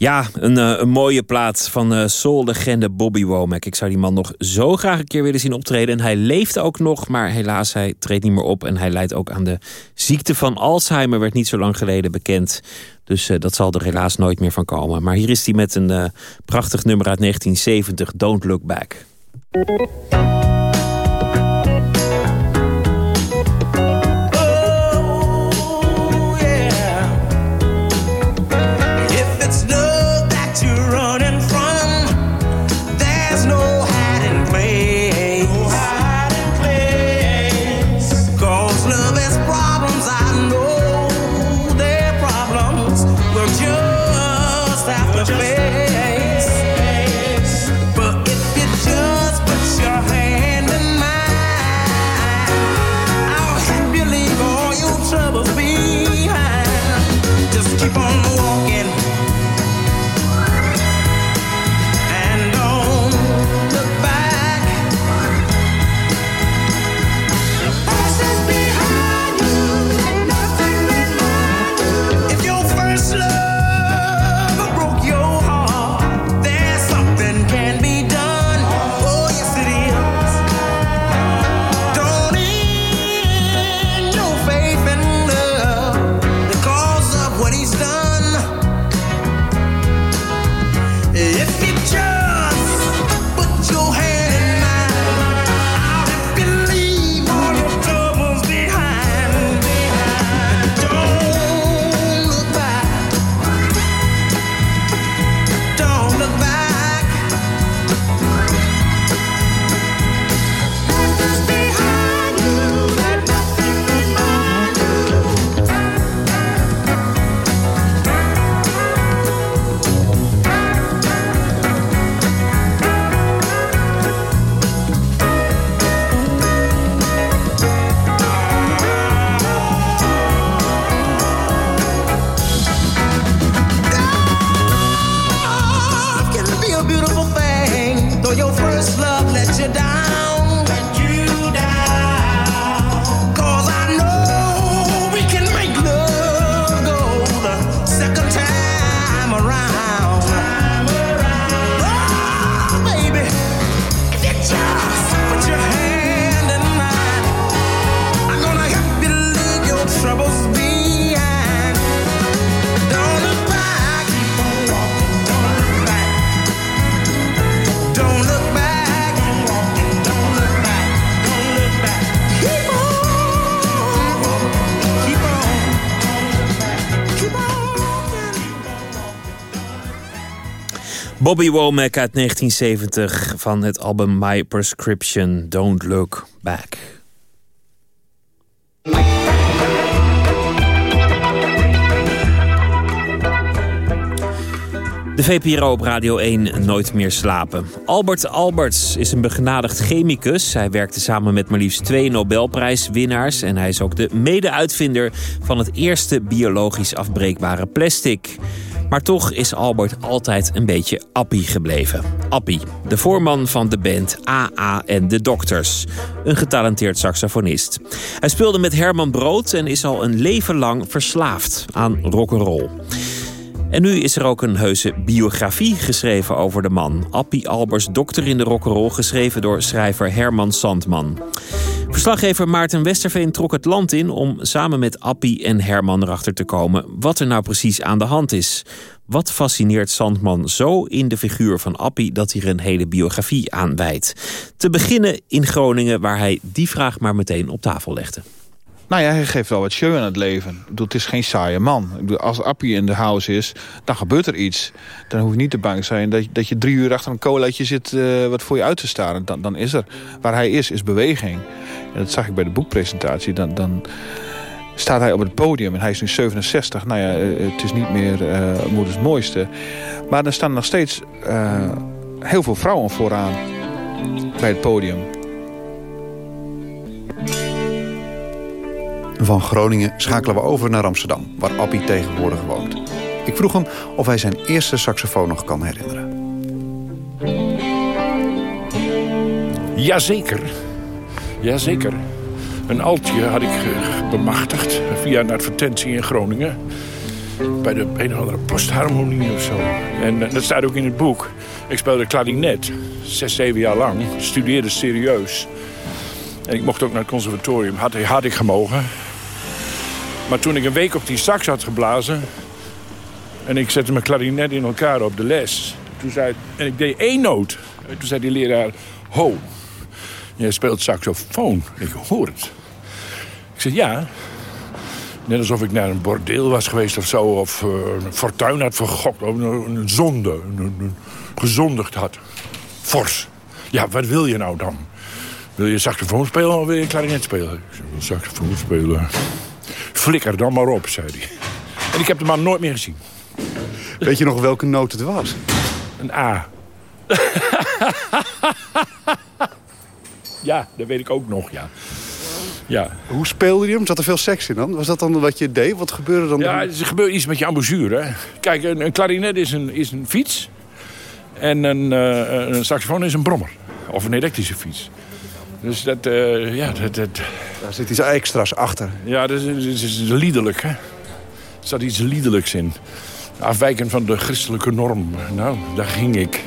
Ja, een, uh, een, mooie plaat van uh, soul-legende Bobby Womack. Ik zou die man nog zo graag een keer willen zien optreden. En hij leeft ook nog, maar helaas, hij treedt niet meer op. En hij lijdt ook aan de ziekte van Alzheimer, werd niet zo lang geleden bekend. Dus uh, dat zal er helaas nooit meer van komen. Maar hier is hij met een prachtig nummer uit 1970, Don't Look Back. Bobby Womack uit 1970 van het album My Prescription, Don't Look Back. De VPRO op Radio 1 Nooit meer slapen. Albert Alberts is een begenadigd chemicus. Hij werkte samen met maar liefst twee Nobelprijswinnaars... en hij is ook de mede-uitvinder van het eerste biologisch afbreekbare plastic... Maar toch is Albert altijd een beetje Appie gebleven. Appie, de voorman van de band AA en de Dokters. Een getalenteerd saxofonist. Hij speelde met Herman Brood en is al een leven lang verslaafd aan rock'n'roll. En nu is er ook een heuse biografie geschreven over de man. Appie Albers, dokter in de rock'n'roll, geschreven door schrijver Herman Sandman. Verslaggever Maarten Westerveen trok het land in om samen met Appie en Herman erachter te komen wat er nou precies aan de hand is. Wat fascineert Sandman zo in de figuur van Appie dat hij er een hele biografie aan wijdt? Te beginnen in Groningen, waar hij die vraag maar meteen op tafel legde. Nou ja, hij geeft wel wat show aan het leven. Ik bedoel, het is geen saaie man. Bedoel, als Appie in de house is, dan gebeurt er iets. Dan hoef je niet te bang zijn dat, dat je drie uur achter een colaatje zit... Uh, wat voor je uit te staren. Dan, dan is er. Waar hij is, is beweging. En dat zag ik bij de boekpresentatie. Dan, dan staat hij op het podium en hij is nu 67. Nou ja, eh, het is niet meer uh, moeders mooiste. Maar er staan nog steeds heel veel vrouwen vooraan bij het podium. Van Groningen schakelen we over naar Amsterdam, waar Appie tegenwoordig woont. Ik vroeg hem of hij zijn eerste saxofoon nog kan herinneren. Jazeker. Jazeker. Een altje had ik bemachtigd via een advertentie in Groningen. Bij de een of andere postharmonie of zo. En dat staat ook in het boek. Ik speelde klarinet, zes, zeven jaar lang. Studeerde serieus. En ik mocht ook naar het conservatorium. Had, had ik gemogen. Maar toen ik een week op die sax had geblazen... en ik zette mijn klarinet in elkaar op de les... Toen zei, en ik deed één noot. En toen zei die leraar... Ho, jij speelt saxofoon. Ik hoor het. Ik zei, ja. Net alsof ik naar een bordeel was geweest of zo... of uh, een fortuin had vergokt, of een, zonde, gezondigd had. Fors. Ja, wat wil je nou dan? Wil je saxofoon spelen of wil je klarinet spelen? Ik wil saxofoon spelen. Flikker dan maar op, zei hij. En ik heb de man nooit meer gezien. Weet je nog welke noot het was? Een A. ja, dat weet ik ook nog, ja. ja. Hoe speelde je hem? Zat er veel seks in dan? Was dat dan wat je deed? Wat gebeurde dan? Ja, er gebeurt iets met je embouchure. Kijk, een, een klarinet is een, is een fiets. En een, uh, een saxofoon is een brommer. Of een elektrische fiets. Dus dat, uh, ja, dat, dat... Daar zit iets extra's achter. Ja, dat is, dat is liederlijk, hè. Er zat iets liederlijks in. Afwijken van de christelijke norm. Nou, daar ging ik.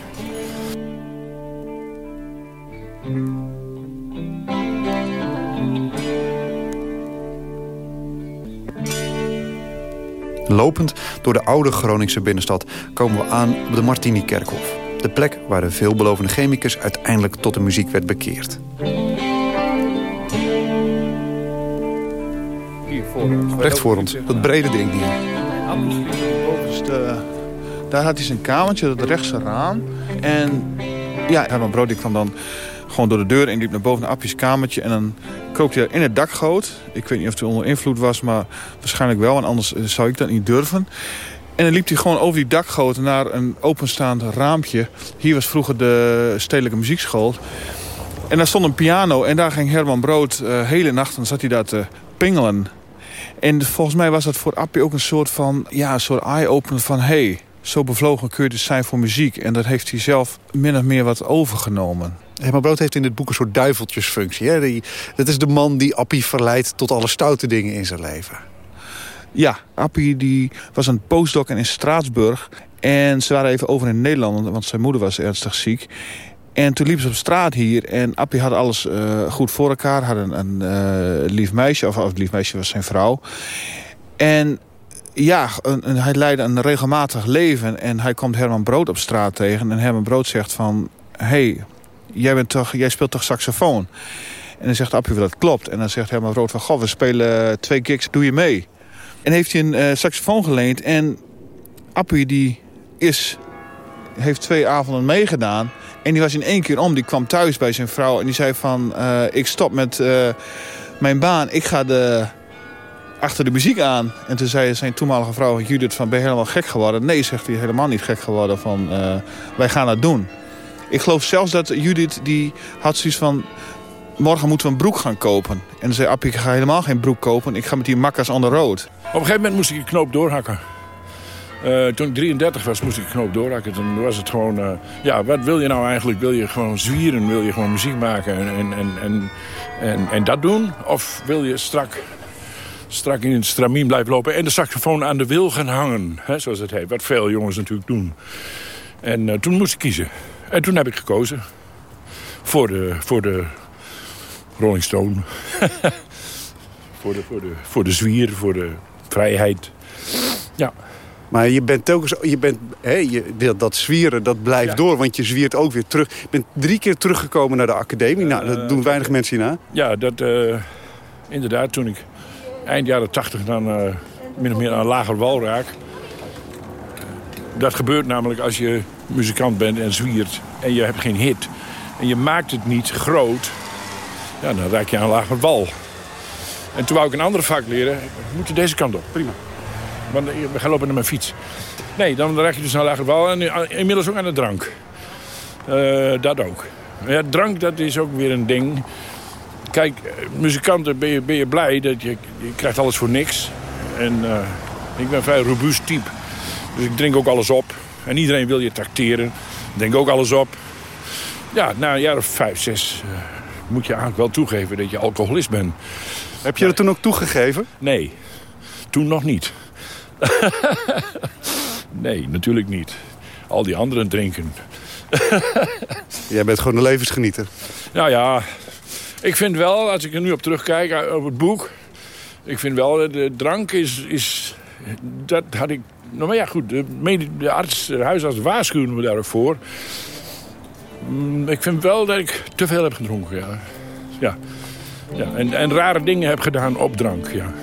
Lopend door de oude Groningse binnenstad komen we aan op de Martini-kerkhof. De plek waar de veelbelovende chemicus uiteindelijk tot de muziek werd bekeerd. Recht voor ons, dat brede ding hier. Daar had hij zijn kamertje, dat rechtse raam. En ja, Herman Brood kwam dan gewoon door de deur en liep naar boven naar Appie's kamertje. En dan kookte hij in het dakgoot. Ik weet niet of hij onder invloed was, maar waarschijnlijk wel. En anders zou ik dat niet durven. En dan liep hij gewoon over die dakgoot naar een openstaand raampje. Hier was vroeger de stedelijke muziekschool. En daar stond een piano en daar ging Herman Brood uh, hele nachten zat hij daar te pingelen. En volgens mij was dat voor Appie ook een soort van, ja, een soort eye-opener van... hey, zo bevlogen kun je dus zijn voor muziek. En dat heeft hij zelf min of meer wat overgenomen. Herman Brood heeft in dit boek een soort duiveltjesfunctie. Hè? Die, dat is de man die Appie verleidt tot alle stoute dingen in zijn leven. Ja, Appie die was een postdoc in Straatsburg. En ze waren even over in Nederland, want zijn moeder was ernstig ziek. En toen liepen ze op straat hier en Appie had alles uh, goed voor elkaar. Had een, een uh, lief meisje, of, het lief meisje was zijn vrouw. En ja, hij leidde een regelmatig leven. En hij komt Herman Brood op straat tegen. En Herman Brood zegt van... hey, jij, bent toch, jij speelt toch saxofoon? En dan zegt Appie dat klopt. En dan zegt Herman Brood van... goh, we spelen twee gigs, doe je mee? En heeft hij een uh, saxofoon geleend. En Appie die is, heeft twee avonden meegedaan. En die was in één keer om. Die kwam thuis bij zijn vrouw. En die zei van... Uh, ik stop met uh, mijn baan. Ik ga de, achter de muziek aan. En toen zei zijn toenmalige vrouw Judith van... ben je helemaal gek geworden? Nee, zegt hij. Helemaal niet gek geworden. Van, wij gaan het doen. Ik geloof zelfs dat Judith... die had zoiets van morgen moeten we een broek gaan kopen. En dan zei Appie, ik ga helemaal geen broek kopen. Ik ga met die makkers on the road. Op een gegeven moment moest ik een knoop doorhakken. Uh, toen ik 33 was, moest ik een knoop doorhakken. Toen was het gewoon... Uh, ja, wat wil je nou eigenlijk? Wil je gewoon zwieren? Wil je gewoon muziek maken en, en, en, en, en, dat doen? Of wil je strak, strak in het stramien blijven lopen... en de saxofoon aan de wil gaan hangen, hè, zoals het heet. Wat veel jongens natuurlijk doen. En uh, toen moest ik kiezen. En toen heb ik gekozen voor de, voor de Rolling Stone. voor, de, voor, de, voor de zwier, voor de vrijheid. Ja. Maar je bent telkens, je bent, hè, je, dat, dat zwieren, dat blijft ja. door. Want je zwiert ook weer terug. Je bent drie keer teruggekomen naar de academie. Nou, dat uh, doen weinig mensen hierna. Ja, dat, uh, inderdaad. Toen ik eind jaren tachtig dan uh, min of meer aan een lager wal raak. Dat gebeurt namelijk als je muzikant bent en zwiert en je hebt geen hit. En je maakt het niet groot, ja, dan raak je aan een lager wal. En toen wou ik een andere vak leren. We moeten deze kant op, prima. Want we gaan lopen naar mijn fiets. Nee, dan raak je dus aan een lager wal en inmiddels ook aan de drank. Uh, dat ook. Ja, drank, dat is ook weer een ding. Kijk, muzikanten ben je, ben je blij dat je, je krijgt alles voor niks. En ik ben een vrij robuust type. Dus ik drink ook alles op. En iedereen wil je tracteren. Drink ook alles op. Ja, na een jaar of vijf, zes uh, moet je eigenlijk wel toegeven dat je alcoholist bent. Heb je dat toen ook toegegeven? Nee, toen nog niet. nee, natuurlijk niet. Al die anderen drinken. Jij bent gewoon een levensgenieter. Nou ja, ik vind wel, als ik er nu op terugkijk, eh, op het boek... ik vind wel, de drank is... is dat had ik... Nou maar ja, goed, de, de arts, de huisarts waarschuwen me daarvoor. Mm, ik vind wel dat ik te veel heb gedronken, ja. Ja. ja. En, en rare dingen heb gedaan op drank, ja.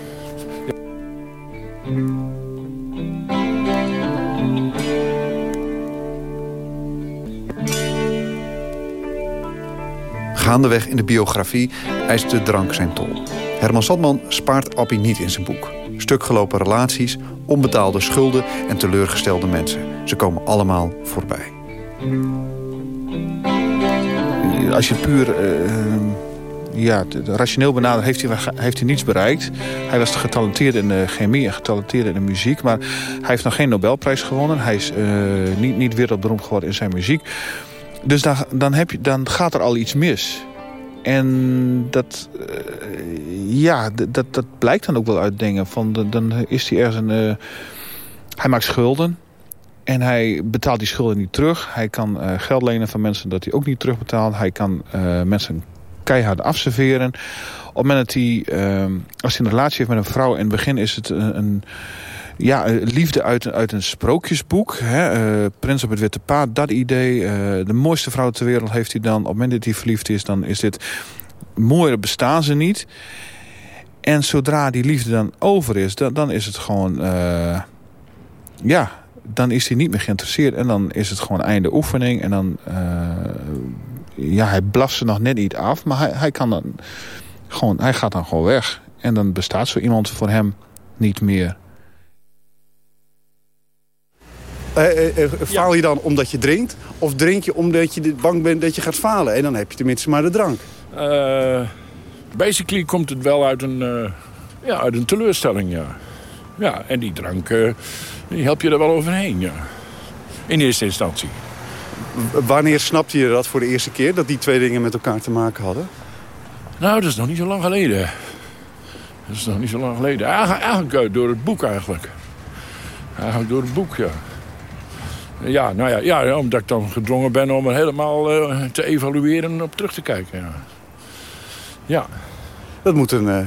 Gaandeweg in de biografie eist de drank zijn tol. Herman Sadman spaart Appie niet in zijn boek. Stukgelopen relaties, onbetaalde schulden en teleurgestelde mensen. Ze komen allemaal voorbij. Als je puur uh, ja, rationeel benadert, heeft hij, heeft hij niets bereikt. Hij was getalenteerd in de chemie en getalenteerd in de muziek. Maar hij heeft nog geen Nobelprijs gewonnen. Hij is uh, niet, niet wereldberoemd geworden in zijn muziek. Dus dan, dan, heb je, dan gaat er al iets mis. En dat, ja, dat, dat blijkt dan ook wel uit dingen. Van, dan is hij ergens een... Hij maakt schulden. En hij betaalt die schulden niet terug. Hij kan uh, geld lenen van mensen dat hij ook niet terugbetaalt. Hij kan mensen keihard afserveren. Op het moment dat hij, als hij een relatie heeft met een vrouw... in het begin is het een, ja, liefde uit, uit een sprookjesboek. Hè? Uh, Prins op het Witte Paard, dat idee. De mooiste vrouw ter wereld heeft hij dan. Op het moment dat hij verliefd is, dan is dit... Mooier bestaan ze niet. En zodra die liefde dan over is, dan, dan is het gewoon... Ja, dan is hij niet meer geïnteresseerd. En dan is het gewoon einde oefening. En dan... ja, hij blaft ze nog net niet af. Maar hij, hij kan dan... Gewoon, hij gaat dan gewoon weg. En dan bestaat zo iemand voor hem niet meer. Uh, uh, faal je dan omdat je drinkt? Of drink je omdat je bang bent dat je gaat falen? En dan heb je tenminste maar de drank. Uh, basically komt het wel uit een, ja, uit een teleurstelling, ja. Ja, en die drank, die help je er wel overheen, ja. In eerste instantie. wanneer snapte je dat voor de eerste keer? Dat die twee dingen met elkaar te maken hadden? Nou, dat is nog niet zo lang geleden. Dat is nog niet zo lang geleden. Eigenlijk, door het boek eigenlijk. Eigenlijk door het boek, ja. Ja, nou ja, ja, omdat ik dan gedrongen ben om er helemaal uh, te evalueren en op terug te kijken. Ja. ja. Dat moet een... Uh,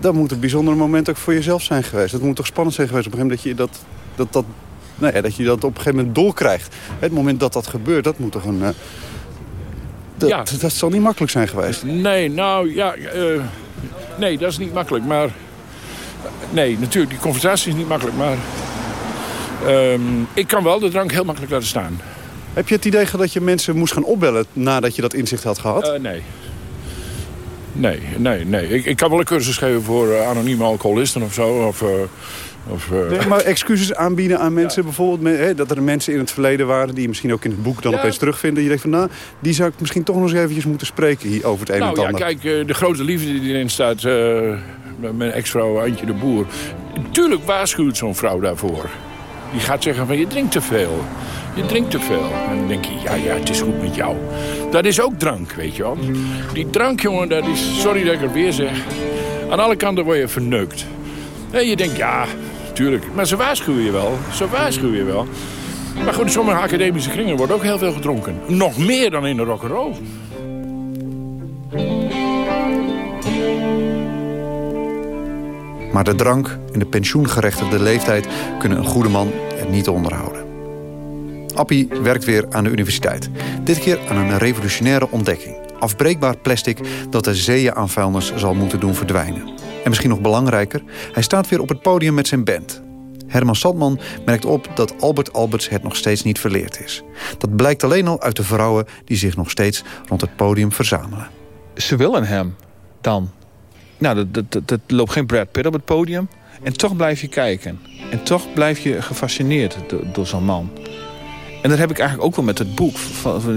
dat moet een bijzonder moment ook voor jezelf zijn geweest. Dat moet toch spannend zijn geweest op een gegeven moment dat je dat, dat, dat, nou ja, dat, je dat op een gegeven moment doorkrijgt. Het moment dat dat gebeurt, dat moet toch een... Uh, dat, ja. dat zal niet makkelijk zijn geweest. Nee, nou ja... nee, dat is niet makkelijk, maar... Nee, natuurlijk, die conversatie is niet makkelijk, maar... Um, ik kan wel de drank heel makkelijk laten staan. Heb je het idee gehad dat je mensen moest gaan opbellen nadat je dat inzicht had gehad? Uh, nee. Nee, nee, nee. Ik, ik kan wel een cursus geven voor uh, anonieme alcoholisten of zo. Of, uh, of, nee, maar excuses aanbieden aan mensen ja. bijvoorbeeld. Hè, dat er mensen in het verleden waren die je misschien ook in het boek dan ja. opeens terugvinden. Je denkt van nou, die zou ik misschien toch nog eens eventjes moeten spreken hier over het een nou, en ander. Ja, kijk, de grote liefde die erin staat, mijn ex-vrouw Antje de Boer. Tuurlijk waarschuwt zo'n vrouw daarvoor. Die gaat zeggen van je drinkt te veel. Je drinkt te veel. En dan denk je, ja, ja, het is goed met jou. Dat is ook drank, weet je wel. Die drank, jongen, dat is, sorry dat ik het weer zeg. Aan alle kanten word je verneukt. En je denkt, ja, tuurlijk. Maar ze waarschuwen je wel. Ze waarschuwen je wel. Maar goed, in sommige academische kringen wordt ook heel veel gedronken. Nog meer dan in de rock'n'roll. Maar de drank en de pensioengerechtigde leeftijd kunnen een goede man er niet onderhouden. Appie werkt weer aan de universiteit. Dit keer aan een revolutionaire ontdekking. afbreekbaar plastic dat de zeeën aan vuilnis zal moeten doen verdwijnen. En misschien nog belangrijker, hij staat weer op het podium met zijn band. Herman Sandman merkt op dat Albert Alberts het nog steeds niet verleerd is. Dat blijkt alleen al uit de vrouwen die zich nog steeds rond het podium verzamelen. Ze willen hem dan. Nou, dat, loopt geen Brad Pitt op het podium. En toch blijf je kijken. En toch blijf je gefascineerd door, door zo'n man. En dat heb ik eigenlijk ook wel met het boek.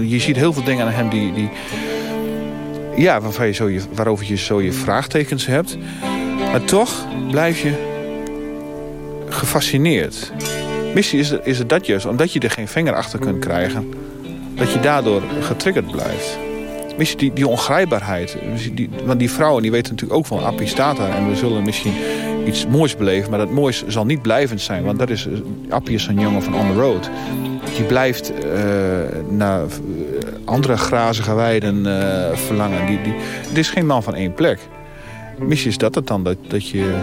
Je ziet heel veel dingen aan hem die... die ja, zo waarover je zo je vraagtekens hebt. Maar toch blijf je gefascineerd. Missie is, is het dat juist, omdat je er geen vinger achter kunt krijgen... dat je daardoor getriggerd blijft. Misschien die, die ongrijpbaarheid. Want die vrouwen die weten natuurlijk ook van Appie staat daar... en we zullen misschien iets moois beleven. Maar dat moois zal niet blijvend zijn. Want dat is, Appie is een jongen van on the road. Die blijft uh, naar eh, andere grazige weiden verlangen. Die, die, het is geen man van één plek. Misschien is dat het dan, dat, dat je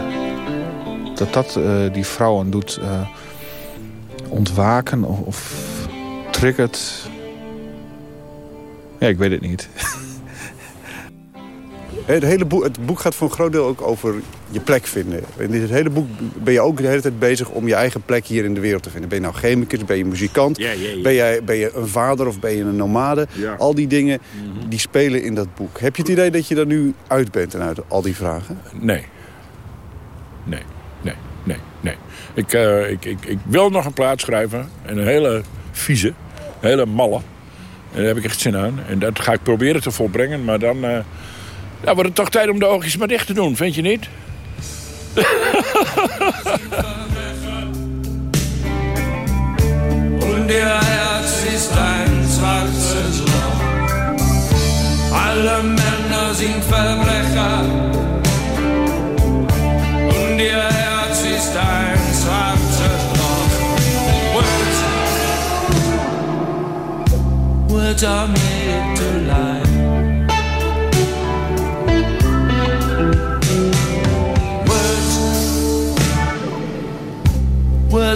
dat die vrouwen doet ontwaken of, of triggert. Ja, ik weet het niet. Het hele boek, het boek gaat voor een groot deel ook over je plek vinden. In het hele boek ben je ook de hele tijd bezig om je eigen plek hier in de wereld te vinden. Ben je nou chemicus, ben je muzikant, Ben, jij, ben je een vader of ben je een nomade? Al die dingen mhm. die spelen in dat boek. Heb je het idee dat je er nu uit bent en uit al die vragen? Nee. Nee. Ik, uh, ik, ik, ik, wil nog een plaat schrijven. En een hele vieze, een hele malle. En daar heb ik echt zin aan. En dat ga ik proberen te volbrengen. Maar dan, uh, dan wordt het toch tijd om de oogjes maar dicht te doen. Vind je niet? Und ihr Herz ist ein schwarzes Loch. Alle Männer sind Verbrecher. Und ihr Herz ist ein words are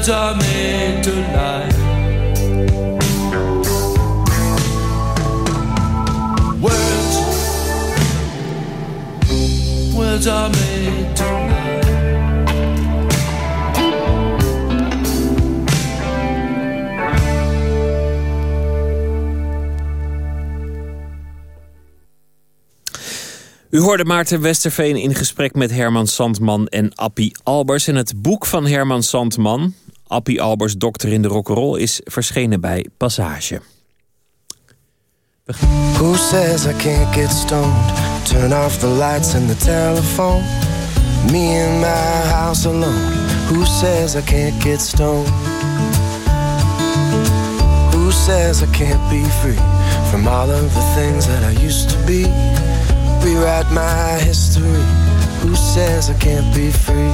made. U hoorde Maarten Westerveen in gesprek met Herman Sandman en Appie Albers. En het boek van Herman Sandman, Appie Albers, dokter in de rock'n'roll, is verschenen bij Passage. Who says I can't get stoned? Turn off the lights and the telephone. Me in my house alone. Who says I can't get stoned? Who says I can't be free from all of the things that I used to be? rewrite my history. Who says I can't be free?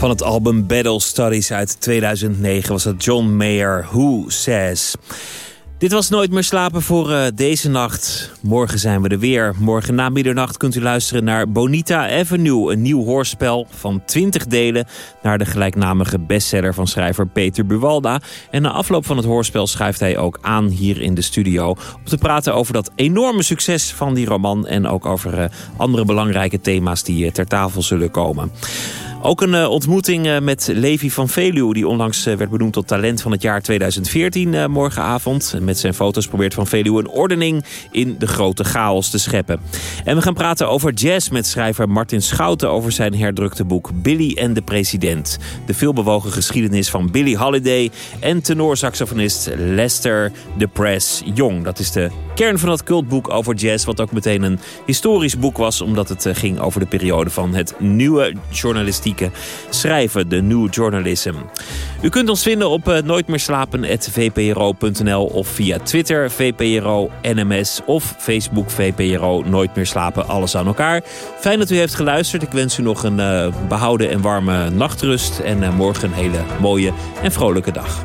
Van het album Battle Studies uit 2009 was dat John Mayer, Who Says. Dit was Nooit meer slapen voor uh, deze nacht. Morgen zijn we er weer. Morgen na middernacht kunt u luisteren naar Bonita Avenue. Een nieuw hoorspel van 20 delen... naar de gelijknamige bestseller van schrijver Peter Buwalda. En na afloop van het hoorspel schuift hij ook aan hier in de studio... om te praten over dat enorme succes van die roman... en ook over uh, andere belangrijke thema's die uh, ter tafel zullen komen. Ook een uh, ontmoeting uh, met Levi van Veluwe... die onlangs uh, werd benoemd tot talent van het jaar 2014 morgenavond. Met zijn foto's probeert Van Veluwe een ordening in de grote chaos te scheppen. En we gaan praten over jazz met schrijver Martin Schouten... over zijn herdrukte boek Billy en de President. De veelbewogen geschiedenis van Billy Holiday... en tenorsaxofonist Lester de Press Jong. Dat is de kern van dat cultboek over jazz... wat ook meteen een historisch boek was... omdat het ging over de periode van het nieuwe journalistiek schrijven, de New Journalism. U kunt ons vinden op uh, nooitmeerslapen.vpro.nl of via Twitter VPRO NMS of Facebook VPRO Nooit meer slapen, alles aan elkaar. Fijn dat u heeft geluisterd. Ik wens u nog een uh, behouden en warme nachtrust en uh, morgen een hele mooie en vrolijke dag.